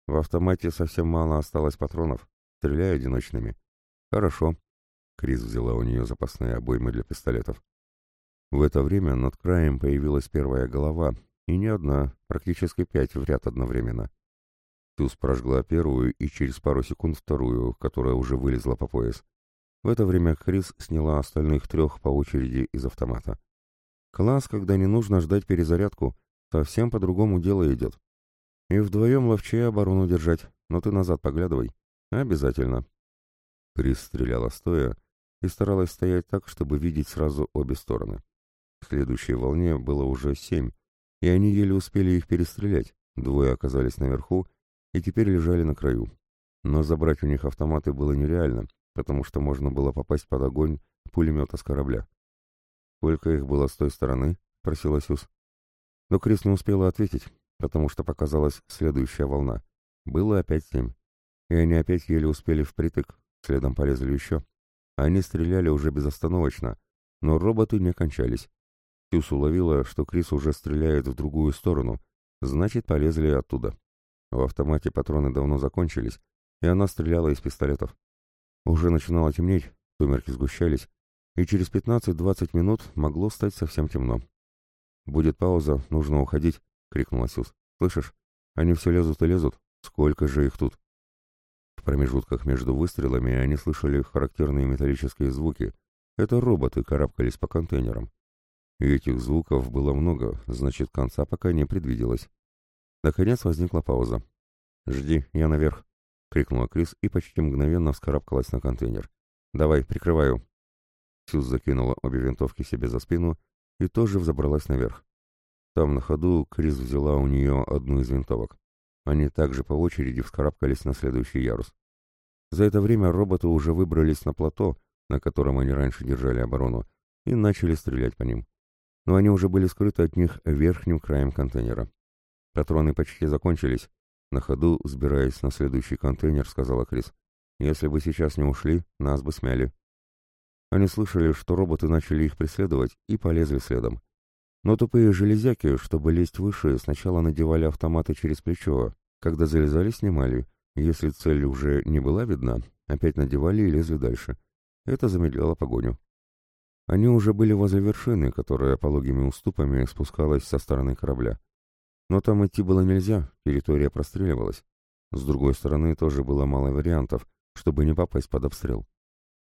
В автомате совсем мало осталось патронов. Стреляй одиночными. Хорошо. Крис взяла у нее запасные обоймы для пистолетов. В это время над краем появилась первая голова, и не одна, практически пять в ряд одновременно. Тюз прожгла первую и через пару секунд вторую, которая уже вылезла по пояс. В это время Крис сняла остальных трех по очереди из автомата. Класс, когда не нужно ждать перезарядку, совсем по-другому дело идет. И вдвоем ловчее оборону держать, но ты назад поглядывай. Обязательно. Крис стреляла стоя и старалась стоять так, чтобы видеть сразу обе стороны. В следующей волне было уже семь, и они еле успели их перестрелять. Двое оказались наверху и теперь лежали на краю. Но забрать у них автоматы было нереально, потому что можно было попасть под огонь пулемета с корабля. «Сколько их было с той стороны?» — просила Сюз. Но Крис не успела ответить, потому что показалась следующая волна. Было опять семь. И они опять еле успели впритык, следом полезли еще. Они стреляли уже безостановочно, но роботы не кончались. Сюз уловила, что Крис уже стреляет в другую сторону, значит, полезли оттуда. В автомате патроны давно закончились, и она стреляла из пистолетов. Уже начинало темнеть, сумерки сгущались, и через 15-20 минут могло стать совсем темно. «Будет пауза, нужно уходить», — крикнул Асюс. «Слышишь? Они все лезут и лезут. Сколько же их тут?» В промежутках между выстрелами они слышали характерные металлические звуки. Это роботы карабкались по контейнерам. И этих звуков было много, значит, конца пока не предвиделось. Наконец возникла пауза. «Жди, я наверх», — крикнула Крис и почти мгновенно вскарабкалась на контейнер. «Давай, прикрываю». Сюз закинула обе винтовки себе за спину и тоже взобралась наверх. Там на ходу Крис взяла у нее одну из винтовок. Они также по очереди вскарабкались на следующий ярус. За это время роботы уже выбрались на плато, на котором они раньше держали оборону, и начали стрелять по ним. Но они уже были скрыты от них верхним краем контейнера. Патроны почти закончились. На ходу, сбираясь на следующий контейнер, сказала Крис. «Если бы сейчас не ушли, нас бы смяли». Они слышали, что роботы начали их преследовать и полезли следом. Но тупые железяки, чтобы лезть выше, сначала надевали автоматы через плечо, когда залезали, снимали. Если цель уже не была видна, опять надевали и лезли дальше. Это замедляло погоню. Они уже были возле вершины, которая пологими уступами спускалась со стороны корабля. Но там идти было нельзя, территория простреливалась. С другой стороны, тоже было мало вариантов, чтобы не попасть под обстрел.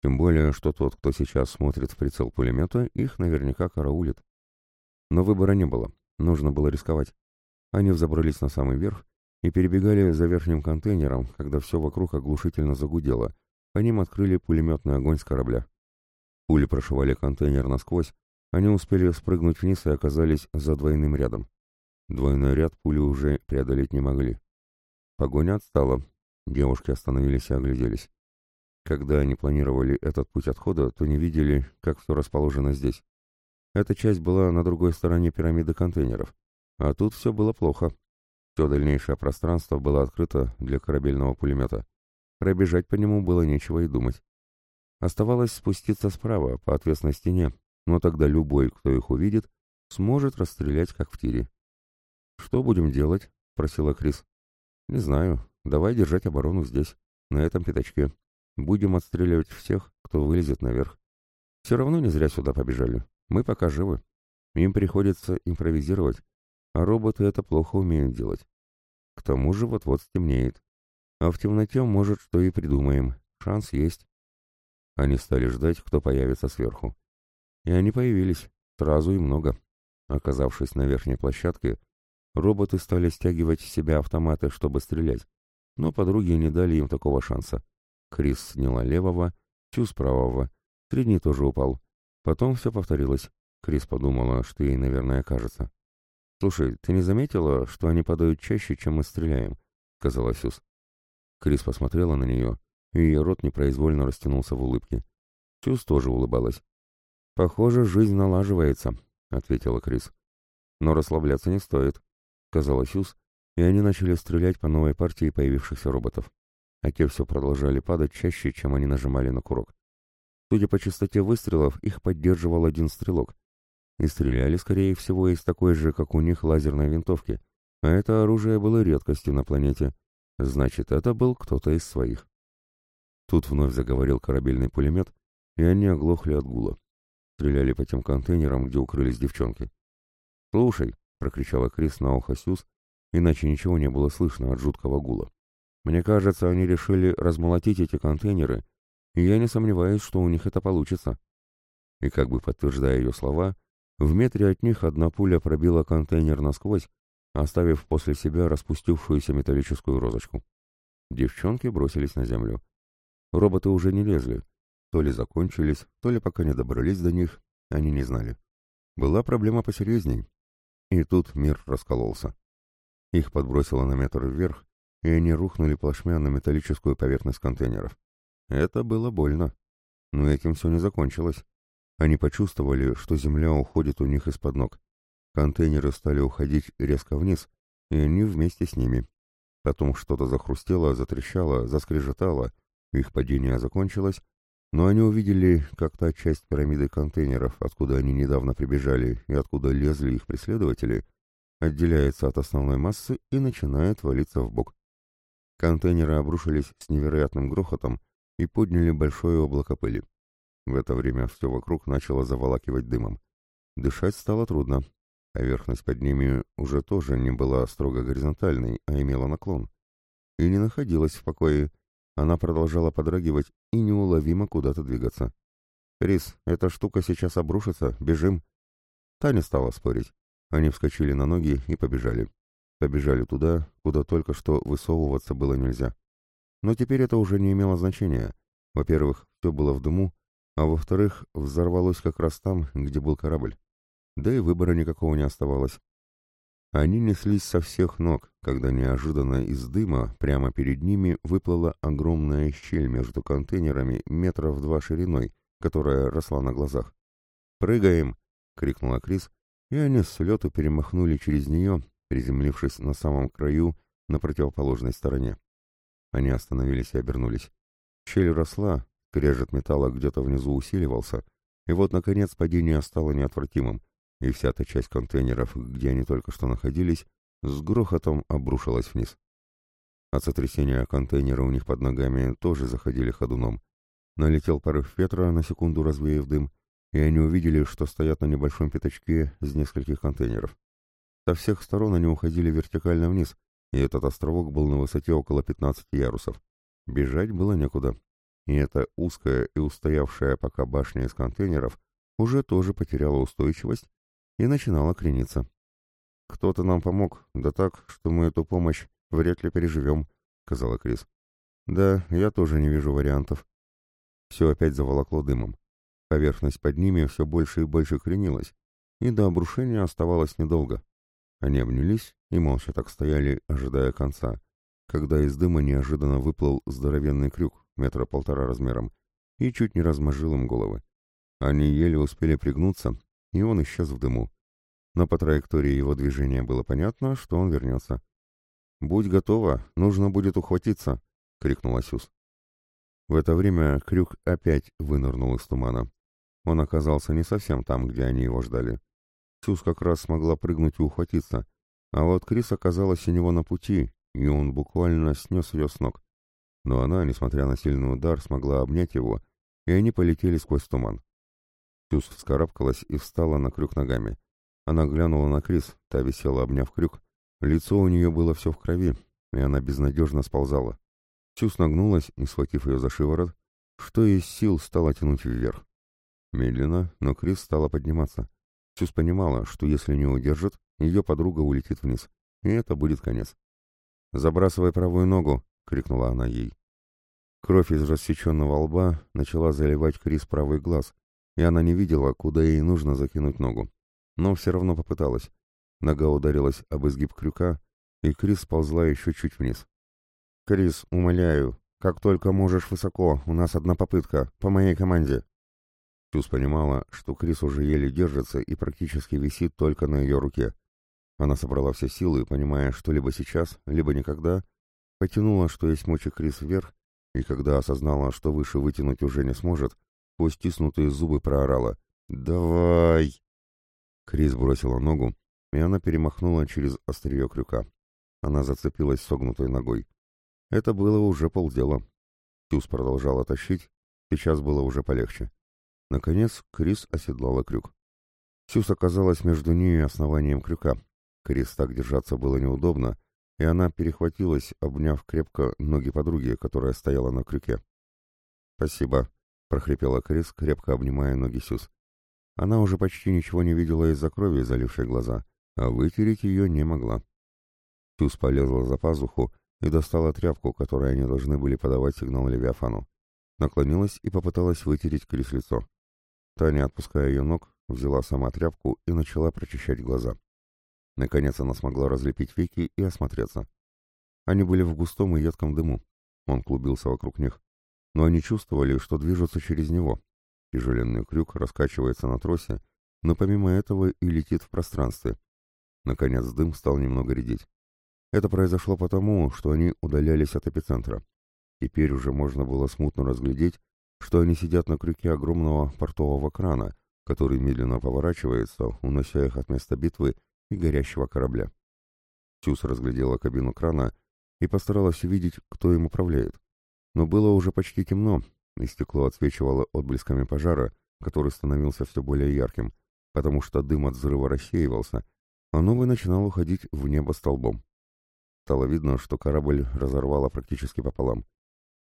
Тем более, что тот, кто сейчас смотрит в прицел пулемета, их наверняка караулит. Но выбора не было, нужно было рисковать. Они взобрались на самый верх и перебегали за верхним контейнером, когда все вокруг оглушительно загудело. По ним открыли пулеметный огонь с корабля. Пули прошивали контейнер насквозь, они успели спрыгнуть вниз и оказались за двойным рядом. Двойной ряд пули уже преодолеть не могли. Погоня отстала. Девушки остановились и огляделись. Когда они планировали этот путь отхода, то не видели, как все расположено здесь. Эта часть была на другой стороне пирамиды контейнеров. А тут все было плохо. Все дальнейшее пространство было открыто для корабельного пулемета. Пробежать по нему было нечего и думать. Оставалось спуститься справа, по отвесной стене, но тогда любой, кто их увидит, сможет расстрелять, как в тире. «Что будем делать?» — просила Крис. «Не знаю. Давай держать оборону здесь, на этом пятачке. Будем отстреливать всех, кто вылезет наверх. Все равно не зря сюда побежали. Мы пока живы. Им приходится импровизировать, а роботы это плохо умеют делать. К тому же вот-вот стемнеет. А в темноте, может, что и придумаем. Шанс есть. Они стали ждать, кто появится сверху. И они появились. Сразу и много. Оказавшись на верхней площадке, роботы стали стягивать с себя автоматы, чтобы стрелять. Но подруги не дали им такого шанса. Крис сняла левого, Чу с правого. Средний тоже упал. Потом все повторилось. Крис подумала, что ей, наверное, кажется. «Слушай, ты не заметила, что они падают чаще, чем мы стреляем?» — сказала Сюз. Крис посмотрела на нее, и ее рот непроизвольно растянулся в улыбке. Сюз тоже улыбалась. «Похоже, жизнь налаживается», — ответила Крис. «Но расслабляться не стоит», — сказала Сюз, и они начали стрелять по новой партии появившихся роботов а те все продолжали падать чаще, чем они нажимали на курок. Судя по частоте выстрелов, их поддерживал один стрелок. И стреляли, скорее всего, из такой же, как у них, лазерной винтовки. А это оружие было редкостью на планете. Значит, это был кто-то из своих. Тут вновь заговорил корабельный пулемет, и они оглохли от гула. Стреляли по тем контейнерам, где укрылись девчонки. «Слушай», — прокричала Крис на ухо Сюз, иначе ничего не было слышно от жуткого гула. «Мне кажется, они решили размолотить эти контейнеры и я не сомневаюсь, что у них это получится. И как бы подтверждая ее слова, в метре от них одна пуля пробила контейнер насквозь, оставив после себя распустившуюся металлическую розочку. Девчонки бросились на землю. Роботы уже не лезли. То ли закончились, то ли пока не добрались до них, они не знали. Была проблема посерьезней. И тут мир раскололся. Их подбросило на метр вверх, и они рухнули плашмя на металлическую поверхность контейнеров. Это было больно. Но этим все не закончилось. Они почувствовали, что земля уходит у них из-под ног. Контейнеры стали уходить резко вниз, и они вместе с ними. Потом что-то захрустело, затрещало, заскрежетало, их падение закончилось, но они увидели, как та часть пирамиды контейнеров, откуда они недавно прибежали и откуда лезли их преследователи, отделяется от основной массы и начинает валиться в бок. Контейнеры обрушились с невероятным грохотом, и подняли большое облако пыли. В это время все вокруг начало заволакивать дымом. Дышать стало трудно. Поверхность под ними уже тоже не была строго горизонтальной, а имела наклон. И не находилась в покое. Она продолжала подрагивать и неуловимо куда-то двигаться. «Рис, эта штука сейчас обрушится, бежим!» Таня стала спорить. Они вскочили на ноги и побежали. Побежали туда, куда только что высовываться было нельзя. Но теперь это уже не имело значения. Во-первых, все было в дыму, а во-вторых, взорвалось как раз там, где был корабль. Да и выбора никакого не оставалось. Они неслись со всех ног, когда неожиданно из дыма прямо перед ними выплыла огромная щель между контейнерами метров два шириной, которая росла на глазах. «Прыгаем!» — крикнула Крис, и они с лету перемахнули через нее, приземлившись на самом краю на противоположной стороне. Они остановились и обернулись. Щель росла, скрежет металла где-то внизу усиливался, и вот, наконец, падение стало неотвратимым, и вся та часть контейнеров, где они только что находились, с грохотом обрушилась вниз. От сотрясения контейнеры у них под ногами тоже заходили ходуном. Налетел порыв ветра, на секунду развеяв дым, и они увидели, что стоят на небольшом пятачке из нескольких контейнеров. Со всех сторон они уходили вертикально вниз, и этот островок был на высоте около 15 ярусов. Бежать было некуда. И эта узкая и устоявшая пока башня из контейнеров уже тоже потеряла устойчивость и начинала крениться. «Кто-то нам помог, да так, что мы эту помощь вряд ли переживем», — сказала Крис. «Да, я тоже не вижу вариантов». Все опять заволокло дымом. Поверхность под ними все больше и больше кренилась, и до обрушения оставалось недолго. Они обнялись и молча так стояли, ожидая конца, когда из дыма неожиданно выплыл здоровенный крюк, метра полтора размером, и чуть не размозжил им головы. Они еле успели пригнуться, и он исчез в дыму. Но по траектории его движения было понятно, что он вернется. «Будь готова, нужно будет ухватиться!» — крикнул Асюс. В это время крюк опять вынырнул из тумана. Он оказался не совсем там, где они его ждали. Сюз как раз смогла прыгнуть и ухватиться, а вот Крис оказалась у него на пути, и он буквально снес ее с ног. Но она, несмотря на сильный удар, смогла обнять его, и они полетели сквозь туман. Сюз вскарабкалась и встала на крюк ногами. Она глянула на Крис, та висела, обняв крюк. Лицо у нее было все в крови, и она безнадежно сползала. Сюз нагнулась и, схватив ее за шиворот, что из сил стала тянуть вверх. Медленно, но Крис стала подниматься. Сюз понимала, что если не удержит, ее подруга улетит вниз, и это будет конец. «Забрасывай правую ногу!» — крикнула она ей. Кровь из рассеченного лба начала заливать Крис правый глаз, и она не видела, куда ей нужно закинуть ногу. Но все равно попыталась. Нога ударилась об изгиб крюка, и Крис сползла еще чуть вниз. «Крис, умоляю, как только можешь высоко, у нас одна попытка, по моей команде!» Сюз понимала, что Крис уже еле держится и практически висит только на ее руке. Она собрала все силы, понимая, что либо сейчас, либо никогда, потянула, что есть мочи Крис вверх, и когда осознала, что выше вытянуть уже не сможет, сквозь стиснутые зубы проорала. «Давай!» Крис бросила ногу, и она перемахнула через острие крюка. Она зацепилась согнутой ногой. Это было уже полдела. Тюз продолжала тащить, сейчас было уже полегче. Наконец Крис оседлала крюк. Сюз оказалась между ней и основанием крюка. Крис так держаться было неудобно, и она перехватилась, обняв крепко ноги подруги, которая стояла на крюке. «Спасибо», — прохрипела Крис, крепко обнимая ноги Сюз. Она уже почти ничего не видела из-за крови, залившей глаза, а вытереть ее не могла. Сюз полезла за пазуху и достала тряпку, которой они должны были подавать сигнал Левиафану. Наклонилась и попыталась вытереть Крис лицо. Таня, отпуская ее ног, взяла сама тряпку и начала прочищать глаза. Наконец она смогла разлепить веки и осмотреться. Они были в густом и едком дыму. Он клубился вокруг них. Но они чувствовали, что движутся через него. Тяжеленный крюк раскачивается на тросе, но помимо этого и летит в пространстве. Наконец дым стал немного редеть. Это произошло потому, что они удалялись от эпицентра. Теперь уже можно было смутно разглядеть, что они сидят на крюке огромного портового крана, который медленно поворачивается, унося их от места битвы и горящего корабля. Сюз разглядела кабину крана и постаралась увидеть, кто им управляет. Но было уже почти темно, и стекло отсвечивало отблесками пожара, который становился все более ярким, потому что дым от взрыва рассеивался, а новый начинал уходить в небо столбом. Стало видно, что корабль разорвало практически пополам.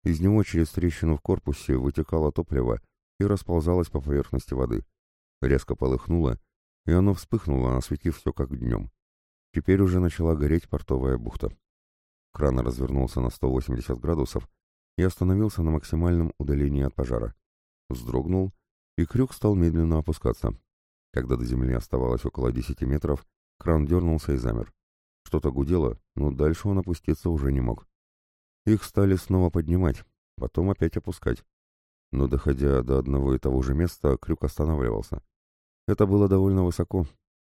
Из него через трещину в корпусе вытекало топливо и расползалось по поверхности воды. Резко полыхнуло, и оно вспыхнуло, осветив все как днем. Теперь уже начала гореть портовая бухта. Кран развернулся на 180 градусов и остановился на максимальном удалении от пожара. Вздрогнул, и крюк стал медленно опускаться. Когда до земли оставалось около 10 метров, кран дернулся и замер. Что-то гудело, но дальше он опуститься уже не мог. Их стали снова поднимать, потом опять опускать. Но, доходя до одного и того же места, крюк останавливался. Это было довольно высоко.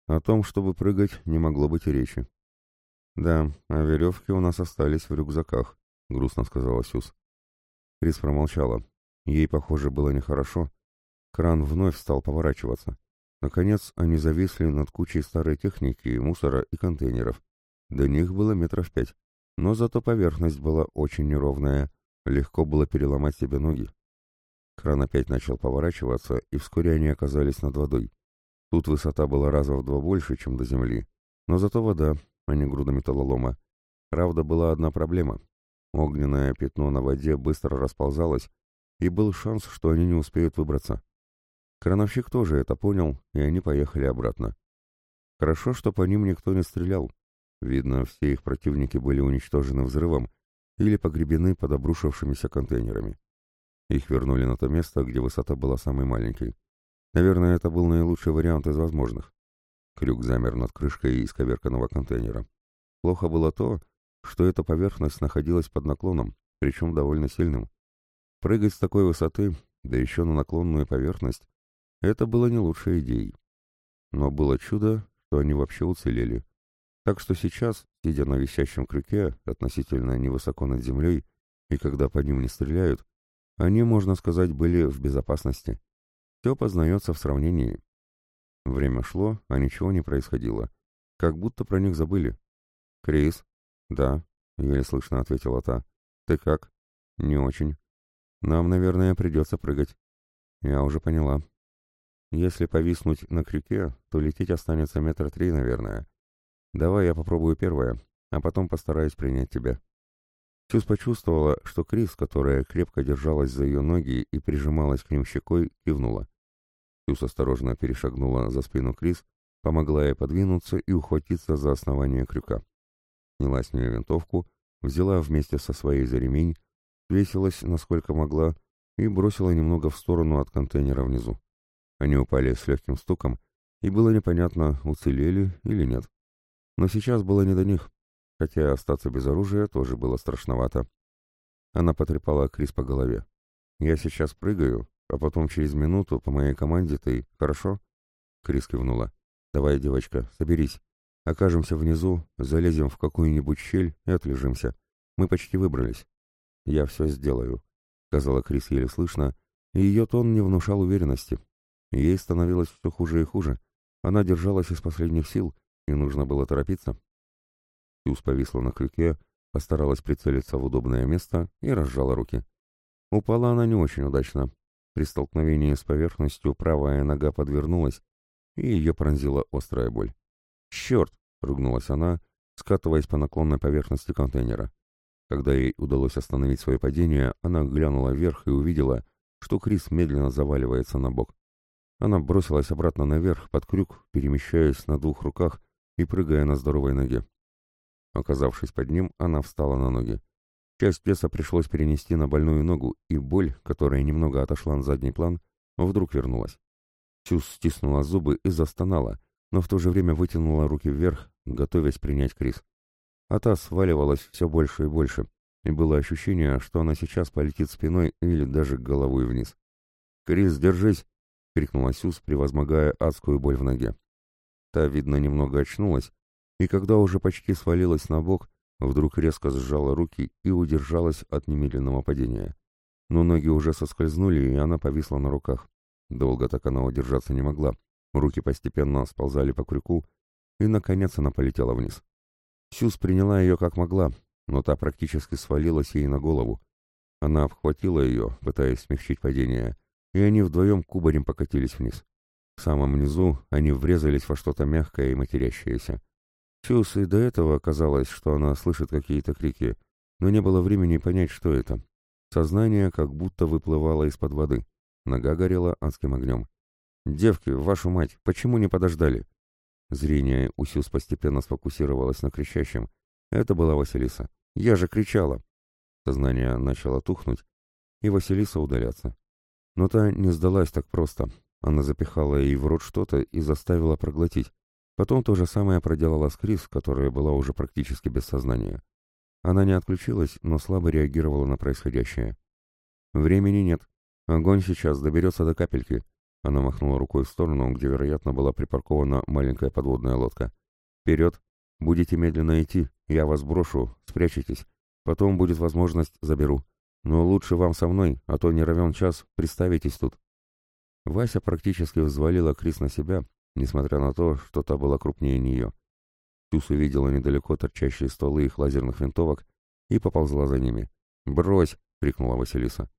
О том, чтобы прыгать, не могло быть и речи. «Да, а веревки у нас остались в рюкзаках», — грустно сказала Сюз. Крис промолчала. Ей, похоже, было нехорошо. Кран вновь стал поворачиваться. Наконец, они зависли над кучей старой техники, мусора и контейнеров. До них было метров пять. Но зато поверхность была очень неровная. Легко было переломать себе ноги. Кран опять начал поворачиваться, и вскоре они оказались над водой. Тут высота была раза в два больше, чем до земли, но зато вода, а не груда металлолома. Правда, была одна проблема. Огненное пятно на воде быстро расползалось, и был шанс, что они не успеют выбраться. Крановщик тоже это понял, и они поехали обратно. Хорошо, что по ним никто не стрелял. Видно, все их противники были уничтожены взрывом или погребены под обрушившимися контейнерами. Их вернули на то место, где высота была самой маленькой. Наверное, это был наилучший вариант из возможных. Крюк замер над крышкой исковерканного контейнера. Плохо было то, что эта поверхность находилась под наклоном, причем довольно сильным. Прыгать с такой высоты, да еще на наклонную поверхность, это было не лучшей идеей. Но было чудо, что они вообще уцелели. Так что сейчас, сидя на висящем крюке, относительно невысоко над землей, и когда по ним не стреляют, они, можно сказать, были в безопасности. Все познается в сравнении. Время шло, а ничего не происходило. Как будто про них забыли. «Крис?» «Да», — еле слышно ответила та. «Ты как?» «Не очень. Нам, наверное, придется прыгать». «Я уже поняла. Если повиснуть на крюке, то лететь останется метра три, наверное. Давай я попробую первое, а потом постараюсь принять тебя». Сюз почувствовала, что Крис, которая крепко держалась за ее ноги и прижималась к ним щекой, кивнула. Сюз осторожно перешагнула за спину Крис, помогла ей подвинуться и ухватиться за основание крюка. Сняла с нее винтовку, взяла вместе со своей за ремень, весилась, насколько могла, и бросила немного в сторону от контейнера внизу. Они упали с легким стуком, и было непонятно, уцелели или нет. Но сейчас было не до них хотя остаться без оружия тоже было страшновато. Она потрепала Крис по голове. «Я сейчас прыгаю, а потом через минуту по моей команде ты, хорошо?» Крис кивнула. «Давай, девочка, соберись. Окажемся внизу, залезем в какую-нибудь щель и отлежимся. Мы почти выбрались». «Я все сделаю», — сказала Крис еле слышно, и ее тон не внушал уверенности. Ей становилось все хуже и хуже. Она держалась из последних сил, и нужно было торопиться. Сьюз повисла на крюке, постаралась прицелиться в удобное место и разжала руки. Упала она не очень удачно. При столкновении с поверхностью правая нога подвернулась, и ее пронзила острая боль. «Черт!» — ругнулась она, скатываясь по наклонной поверхности контейнера. Когда ей удалось остановить свое падение, она глянула вверх и увидела, что Крис медленно заваливается на бок. Она бросилась обратно наверх, под крюк, перемещаясь на двух руках и прыгая на здоровой ноге. Оказавшись под ним, она встала на ноги. Часть веса пришлось перенести на больную ногу, и боль, которая немного отошла на задний план, вдруг вернулась. Сюз стиснула зубы и застонала, но в то же время вытянула руки вверх, готовясь принять Крис. А та сваливалась все больше и больше, и было ощущение, что она сейчас полетит спиной или даже головой вниз. «Крис, держись!» — крикнула Сюз, превозмогая адскую боль в ноге. Та, видно, немного очнулась, и когда уже почти свалилась на бок, вдруг резко сжала руки и удержалась от немедленного падения. Но ноги уже соскользнули, и она повисла на руках. Долго так она удержаться не могла. Руки постепенно сползали по крюку, и, наконец, она полетела вниз. Сюз приняла ее как могла, но та практически свалилась ей на голову. Она обхватила ее, пытаясь смягчить падение, и они вдвоем кубарем покатились вниз. В самом низу они врезались во что-то мягкое и матерящееся. Сюз и до этого казалось, что она слышит какие-то крики, но не было времени понять, что это. Сознание как будто выплывало из-под воды. Нога горела адским огнем. «Девки, вашу мать, почему не подождали?» Зрение у Сюз постепенно сфокусировалось на кричащем. Это была Василиса. «Я же кричала!» Сознание начало тухнуть, и Василиса удаляться. Но та не сдалась так просто. Она запихала ей в рот что-то и заставила проглотить. Потом то же самое проделала с Крис, которая была уже практически без сознания. Она не отключилась, но слабо реагировала на происходящее. «Времени нет. Огонь сейчас доберется до капельки», она махнула рукой в сторону, где, вероятно, была припаркована маленькая подводная лодка. «Вперед! Будете медленно идти, я вас брошу, спрячетесь. Потом будет возможность, заберу. Но лучше вам со мной, а то не равен час, приставитесь тут». Вася практически взвалила Крис на себя, несмотря на то, что та была крупнее нее. Тюс увидела недалеко торчащие стволы их лазерных винтовок и поползла за ними. «Брось!» — крикнула Василиса.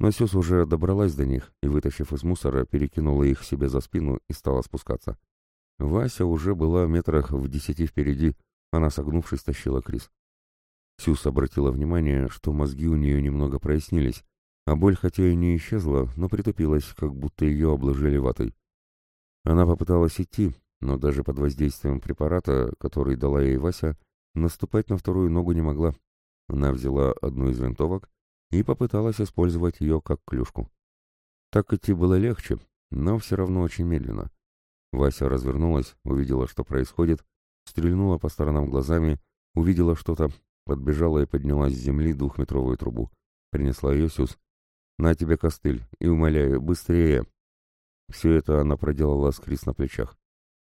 Но Сюз уже добралась до них и, вытащив из мусора, перекинула их себе за спину и стала спускаться. Вася уже была метрах в десяти впереди, она, согнувшись, тащила Крис. Сюз обратила внимание, что мозги у нее немного прояснились, а боль хотя и не исчезла, но притупилась, как будто ее обложили ватой. Она попыталась идти, но даже под воздействием препарата, который дала ей Вася, наступать на вторую ногу не могла. Она взяла одну из винтовок и попыталась использовать ее как клюшку. Так идти было легче, но все равно очень медленно. Вася развернулась, увидела, что происходит, стрельнула по сторонам глазами, увидела что-то, подбежала и подняла с земли двухметровую трубу. Принесла ее Сюз. «На тебе костыль, и умоляю, быстрее!» Все это она проделала с Крис на плечах.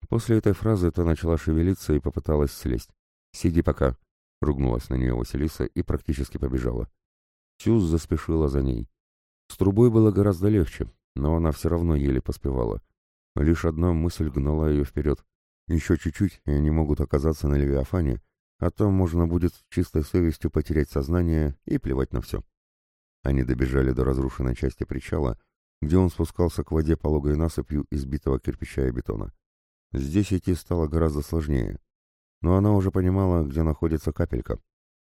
После этой фразы та начала шевелиться и попыталась слезть. «Сиди пока!» — ругнулась на нее Василиса и практически побежала. Сюз заспешила за ней. С трубой было гораздо легче, но она все равно еле поспевала. Лишь одна мысль гнала ее вперед. Еще чуть-чуть, и они могут оказаться на Левиафане, а там можно будет с чистой совестью потерять сознание и плевать на все. Они добежали до разрушенной части причала, где он спускался к воде пологой насыпью из битого кирпича и бетона. Здесь идти стало гораздо сложнее, но она уже понимала, где находится капелька,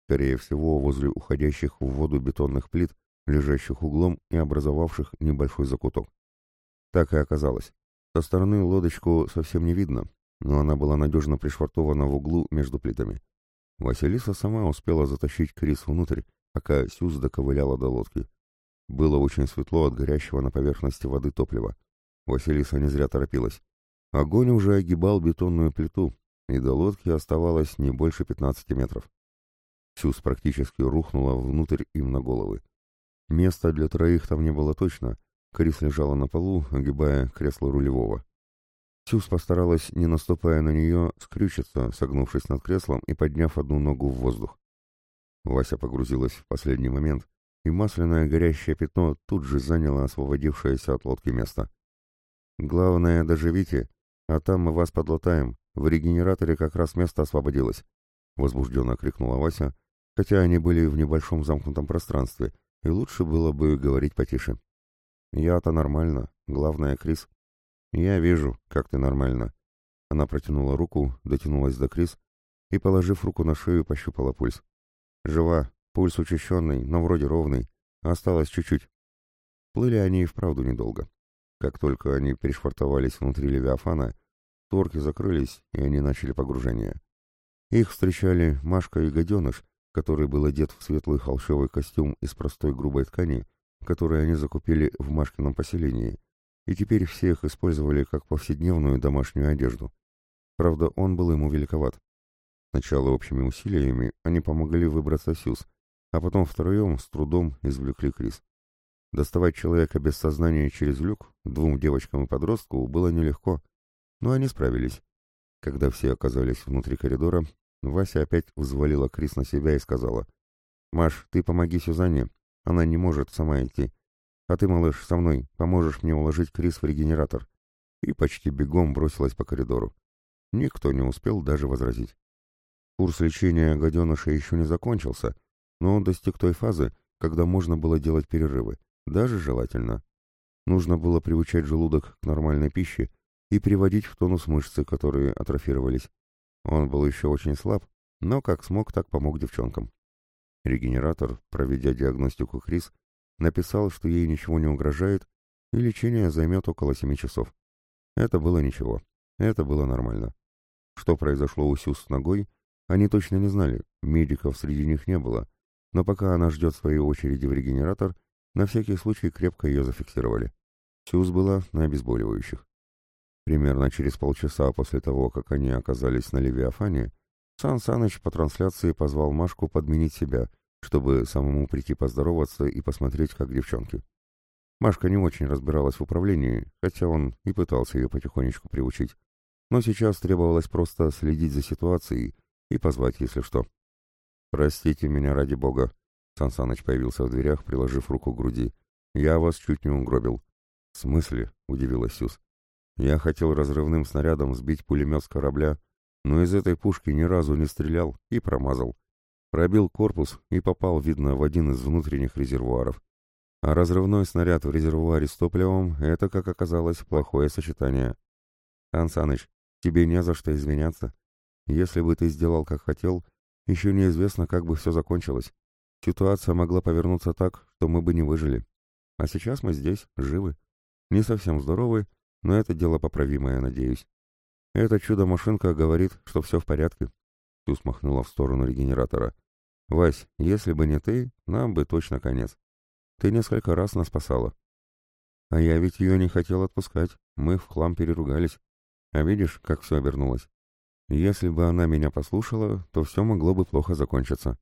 скорее всего, возле уходящих в воду бетонных плит, лежащих углом и образовавших небольшой закуток. Так и оказалось. Со стороны лодочку совсем не видно, но она была надежно пришвартована в углу между плитами. Василиса сама успела затащить Крис внутрь, пока Сюз доковыляла до лодки. Было очень светло от горящего на поверхности воды топлива. Василиса не зря торопилась. Огонь уже огибал бетонную плиту, и до лодки оставалось не больше 15 метров. Сюз практически рухнула внутрь им на головы. Места для троих там не было точно. Крис лежала на полу, огибая кресло рулевого. Сюз постаралась, не наступая на нее, скрючиться, согнувшись над креслом и подняв одну ногу в воздух. Вася погрузилась в последний момент, и масляное горящее пятно тут же заняло освободившееся от лодки место. «Главное, доживите, а там мы вас подлатаем. В регенераторе как раз место освободилось», — возбужденно крикнула Вася, хотя они были в небольшом замкнутом пространстве, и лучше было бы говорить потише. «Я-то нормально, главное, Крис». «Я вижу, как ты нормально». Она протянула руку, дотянулась до Крис и, положив руку на шею, пощупала пульс. «Жива, пульс учащенный, но вроде ровный. Осталось чуть-чуть». Плыли они и вправду недолго. Как только они перешвартовались внутри Левиафана, творки закрылись, и они начали погружение. Их встречали Машка и гаденыш, который был одет в светлый холщовый костюм из простой грубой ткани, который они закупили в Машкином поселении, и теперь все их использовали как повседневную домашнюю одежду. Правда, он был ему великоват. Сначала общими усилиями они помогли выбраться Сюз, а потом втроем с трудом извлекли Крис. Доставать человека без сознания через люк двум девочкам и подростку было нелегко, но они справились. Когда все оказались внутри коридора, Вася опять взвалила Крис на себя и сказала, «Маш, ты помоги Сюзанне, она не может сама идти. А ты, малыш, со мной, поможешь мне уложить Крис в регенератор». И почти бегом бросилась по коридору. Никто не успел даже возразить. Курс лечения гаденыша еще не закончился, но он достиг той фазы, когда можно было делать перерывы, даже желательно. Нужно было приучать желудок к нормальной пище и приводить в тонус мышцы, которые атрофировались. Он был еще очень слаб, но как смог, так помог девчонкам. Регенератор, проведя диагностику Крис, написал, что ей ничего не угрожает, и лечение займет около семи часов. Это было ничего. Это было нормально. Что произошло у Сюз с ногой, они точно не знали, медиков среди них не было, но пока она ждет своей очереди в регенератор, на всякий случай крепко ее зафиксировали. Сюз была на обезболивающих. Примерно через полчаса после того, как они оказались на Левиафане, Сан Саныч по трансляции позвал Машку подменить себя, чтобы самому прийти поздороваться и посмотреть, как девчонки. Машка не очень разбиралась в управлении, хотя он и пытался ее потихонечку приучить. Но сейчас требовалось просто следить за ситуацией и позвать, если что. «Простите меня ради бога», — Сан Саныч появился в дверях, приложив руку к груди. «Я вас чуть не угробил». «В смысле?» — удивилась Сюз. Я хотел разрывным снарядом сбить пулемет с корабля, но из этой пушки ни разу не стрелял и промазал. Пробил корпус и попал, видно, в один из внутренних резервуаров. А разрывной снаряд в резервуаре с топливом — это, как оказалось, плохое сочетание. Хан Саныч, тебе не за что извиняться. Если бы ты сделал, как хотел, еще неизвестно, как бы все закончилось. Ситуация могла повернуться так, что мы бы не выжили. А сейчас мы здесь, живы. Не совсем здоровы, но это дело поправимое, надеюсь. Это чудо-машинка говорит, что все в порядке. Ты смахнула в сторону регенератора. Вась, если бы не ты, нам бы точно конец. Ты несколько раз нас спасала. А я ведь ее не хотел отпускать. Мы в хлам переругались. А видишь, как все обернулось? Если бы она меня послушала, то все могло бы плохо закончиться.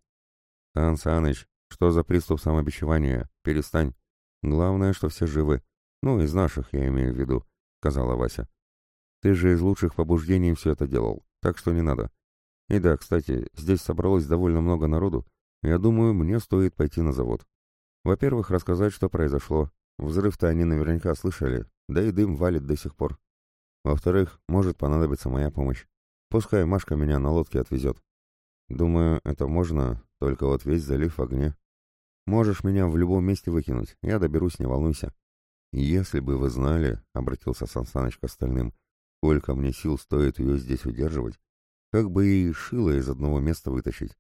Сан Саныч, что за приступ самобичевания? Перестань. Главное, что все живы. Ну, из наших, я имею в виду. — сказала Вася. «Ты же из лучших побуждений все это делал, так что не надо. И да, кстати, здесь собралось довольно много народу. Я думаю, мне стоит пойти на завод. Во-первых, рассказать, что произошло. Взрыв-то они наверняка слышали, да и дым валит до сих пор. Во-вторых, может понадобиться моя помощь. Пускай Машка меня на лодке отвезет. Думаю, это можно, только вот весь залив в огне. Можешь меня в любом месте выкинуть, я доберусь, не волнуйся. «Если бы вы знали, — обратился Сансаныч к остальным, — сколько мне сил стоит ее здесь удерживать, как бы и шило из одного места вытащить».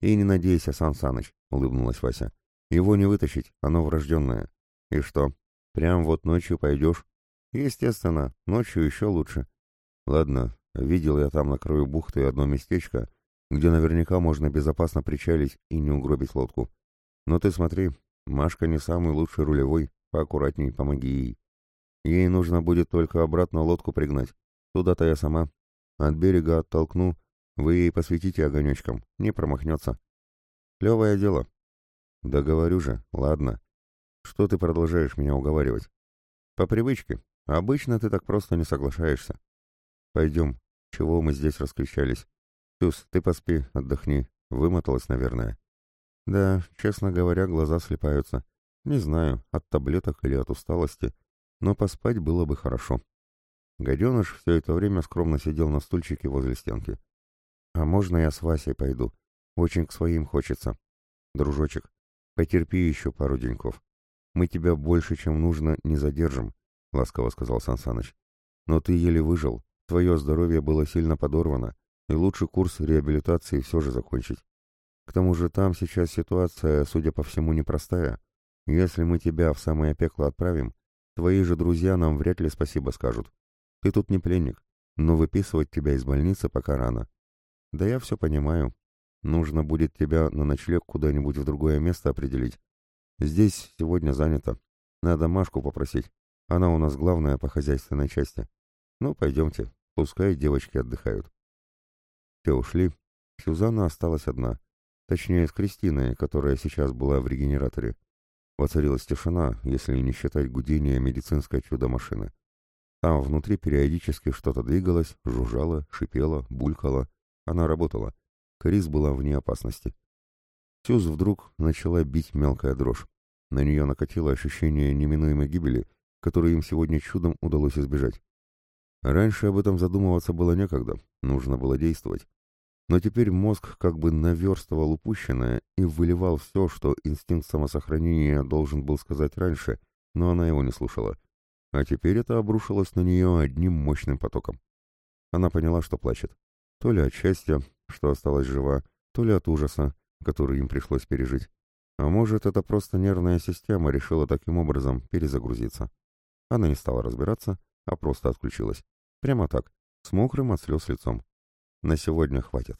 «И не надейся, Сансаныч, — улыбнулась Вася. — Его не вытащить, оно врожденное. И что, прям вот ночью пойдешь? Естественно, ночью еще лучше. Ладно, видел я там на краю бухты одно местечко, где наверняка можно безопасно причалить и не угробить лодку. Но ты смотри, Машка не самый лучший рулевой, Поаккуратней, помоги ей. Ей нужно будет только обратно лодку пригнать. Туда-то я сама. От берега оттолкну, вы ей посветите огонечком, не промахнется. Левое дело. Да говорю же, ладно. Что ты продолжаешь меня уговаривать? По привычке. Обычно ты так просто не соглашаешься. Пойдем. Чего мы здесь раскричались? Тюс, ты поспи, отдохни. Вымоталась, наверное. Да, честно говоря, глаза слепаются. Не знаю, от таблеток или от усталости, но поспать было бы хорошо. Гаденыш все это время скромно сидел на стульчике возле стенки. «А можно я с Васей пойду? Очень к своим хочется. Дружочек, потерпи еще пару деньков. Мы тебя больше, чем нужно, не задержим», — ласково сказал Сансаныч. «Но ты еле выжил, твое здоровье было сильно подорвано, и лучше курс реабилитации все же закончить. К тому же там сейчас ситуация, судя по всему, непростая. Если мы тебя в самое пекло отправим, твои же друзья нам вряд ли спасибо скажут. Ты тут не пленник, но выписывать тебя из больницы пока рано. Да я все понимаю. Нужно будет тебя на ночлег куда-нибудь в другое место определить. Здесь сегодня занято. Надо Машку попросить. Она у нас главная по хозяйственной части. Ну, пойдемте. Пускай девочки отдыхают. Все ушли. Сюзанна осталась одна. Точнее, с Кристиной, которая сейчас была в регенераторе. Воцарилась тишина, если не считать гудения медицинской чудо-машины. Там внутри периодически что-то двигалось, жужжало, шипело, булькало. Она работала. Крис была вне опасности. Сюз вдруг начала бить мелкая дрожь. На нее накатило ощущение неминуемой гибели, которую им сегодня чудом удалось избежать. Раньше об этом задумываться было некогда, нужно было действовать. Но теперь мозг как бы наверстывал упущенное и выливал все, что инстинкт самосохранения должен был сказать раньше, но она его не слушала. А теперь это обрушилось на нее одним мощным потоком. Она поняла, что плачет. То ли от счастья, что осталась жива, то ли от ужаса, который им пришлось пережить. А может, это просто нервная система решила таким образом перезагрузиться. Она не стала разбираться, а просто отключилась. Прямо так, с мокрым от слез лицом. На сегодня хватит.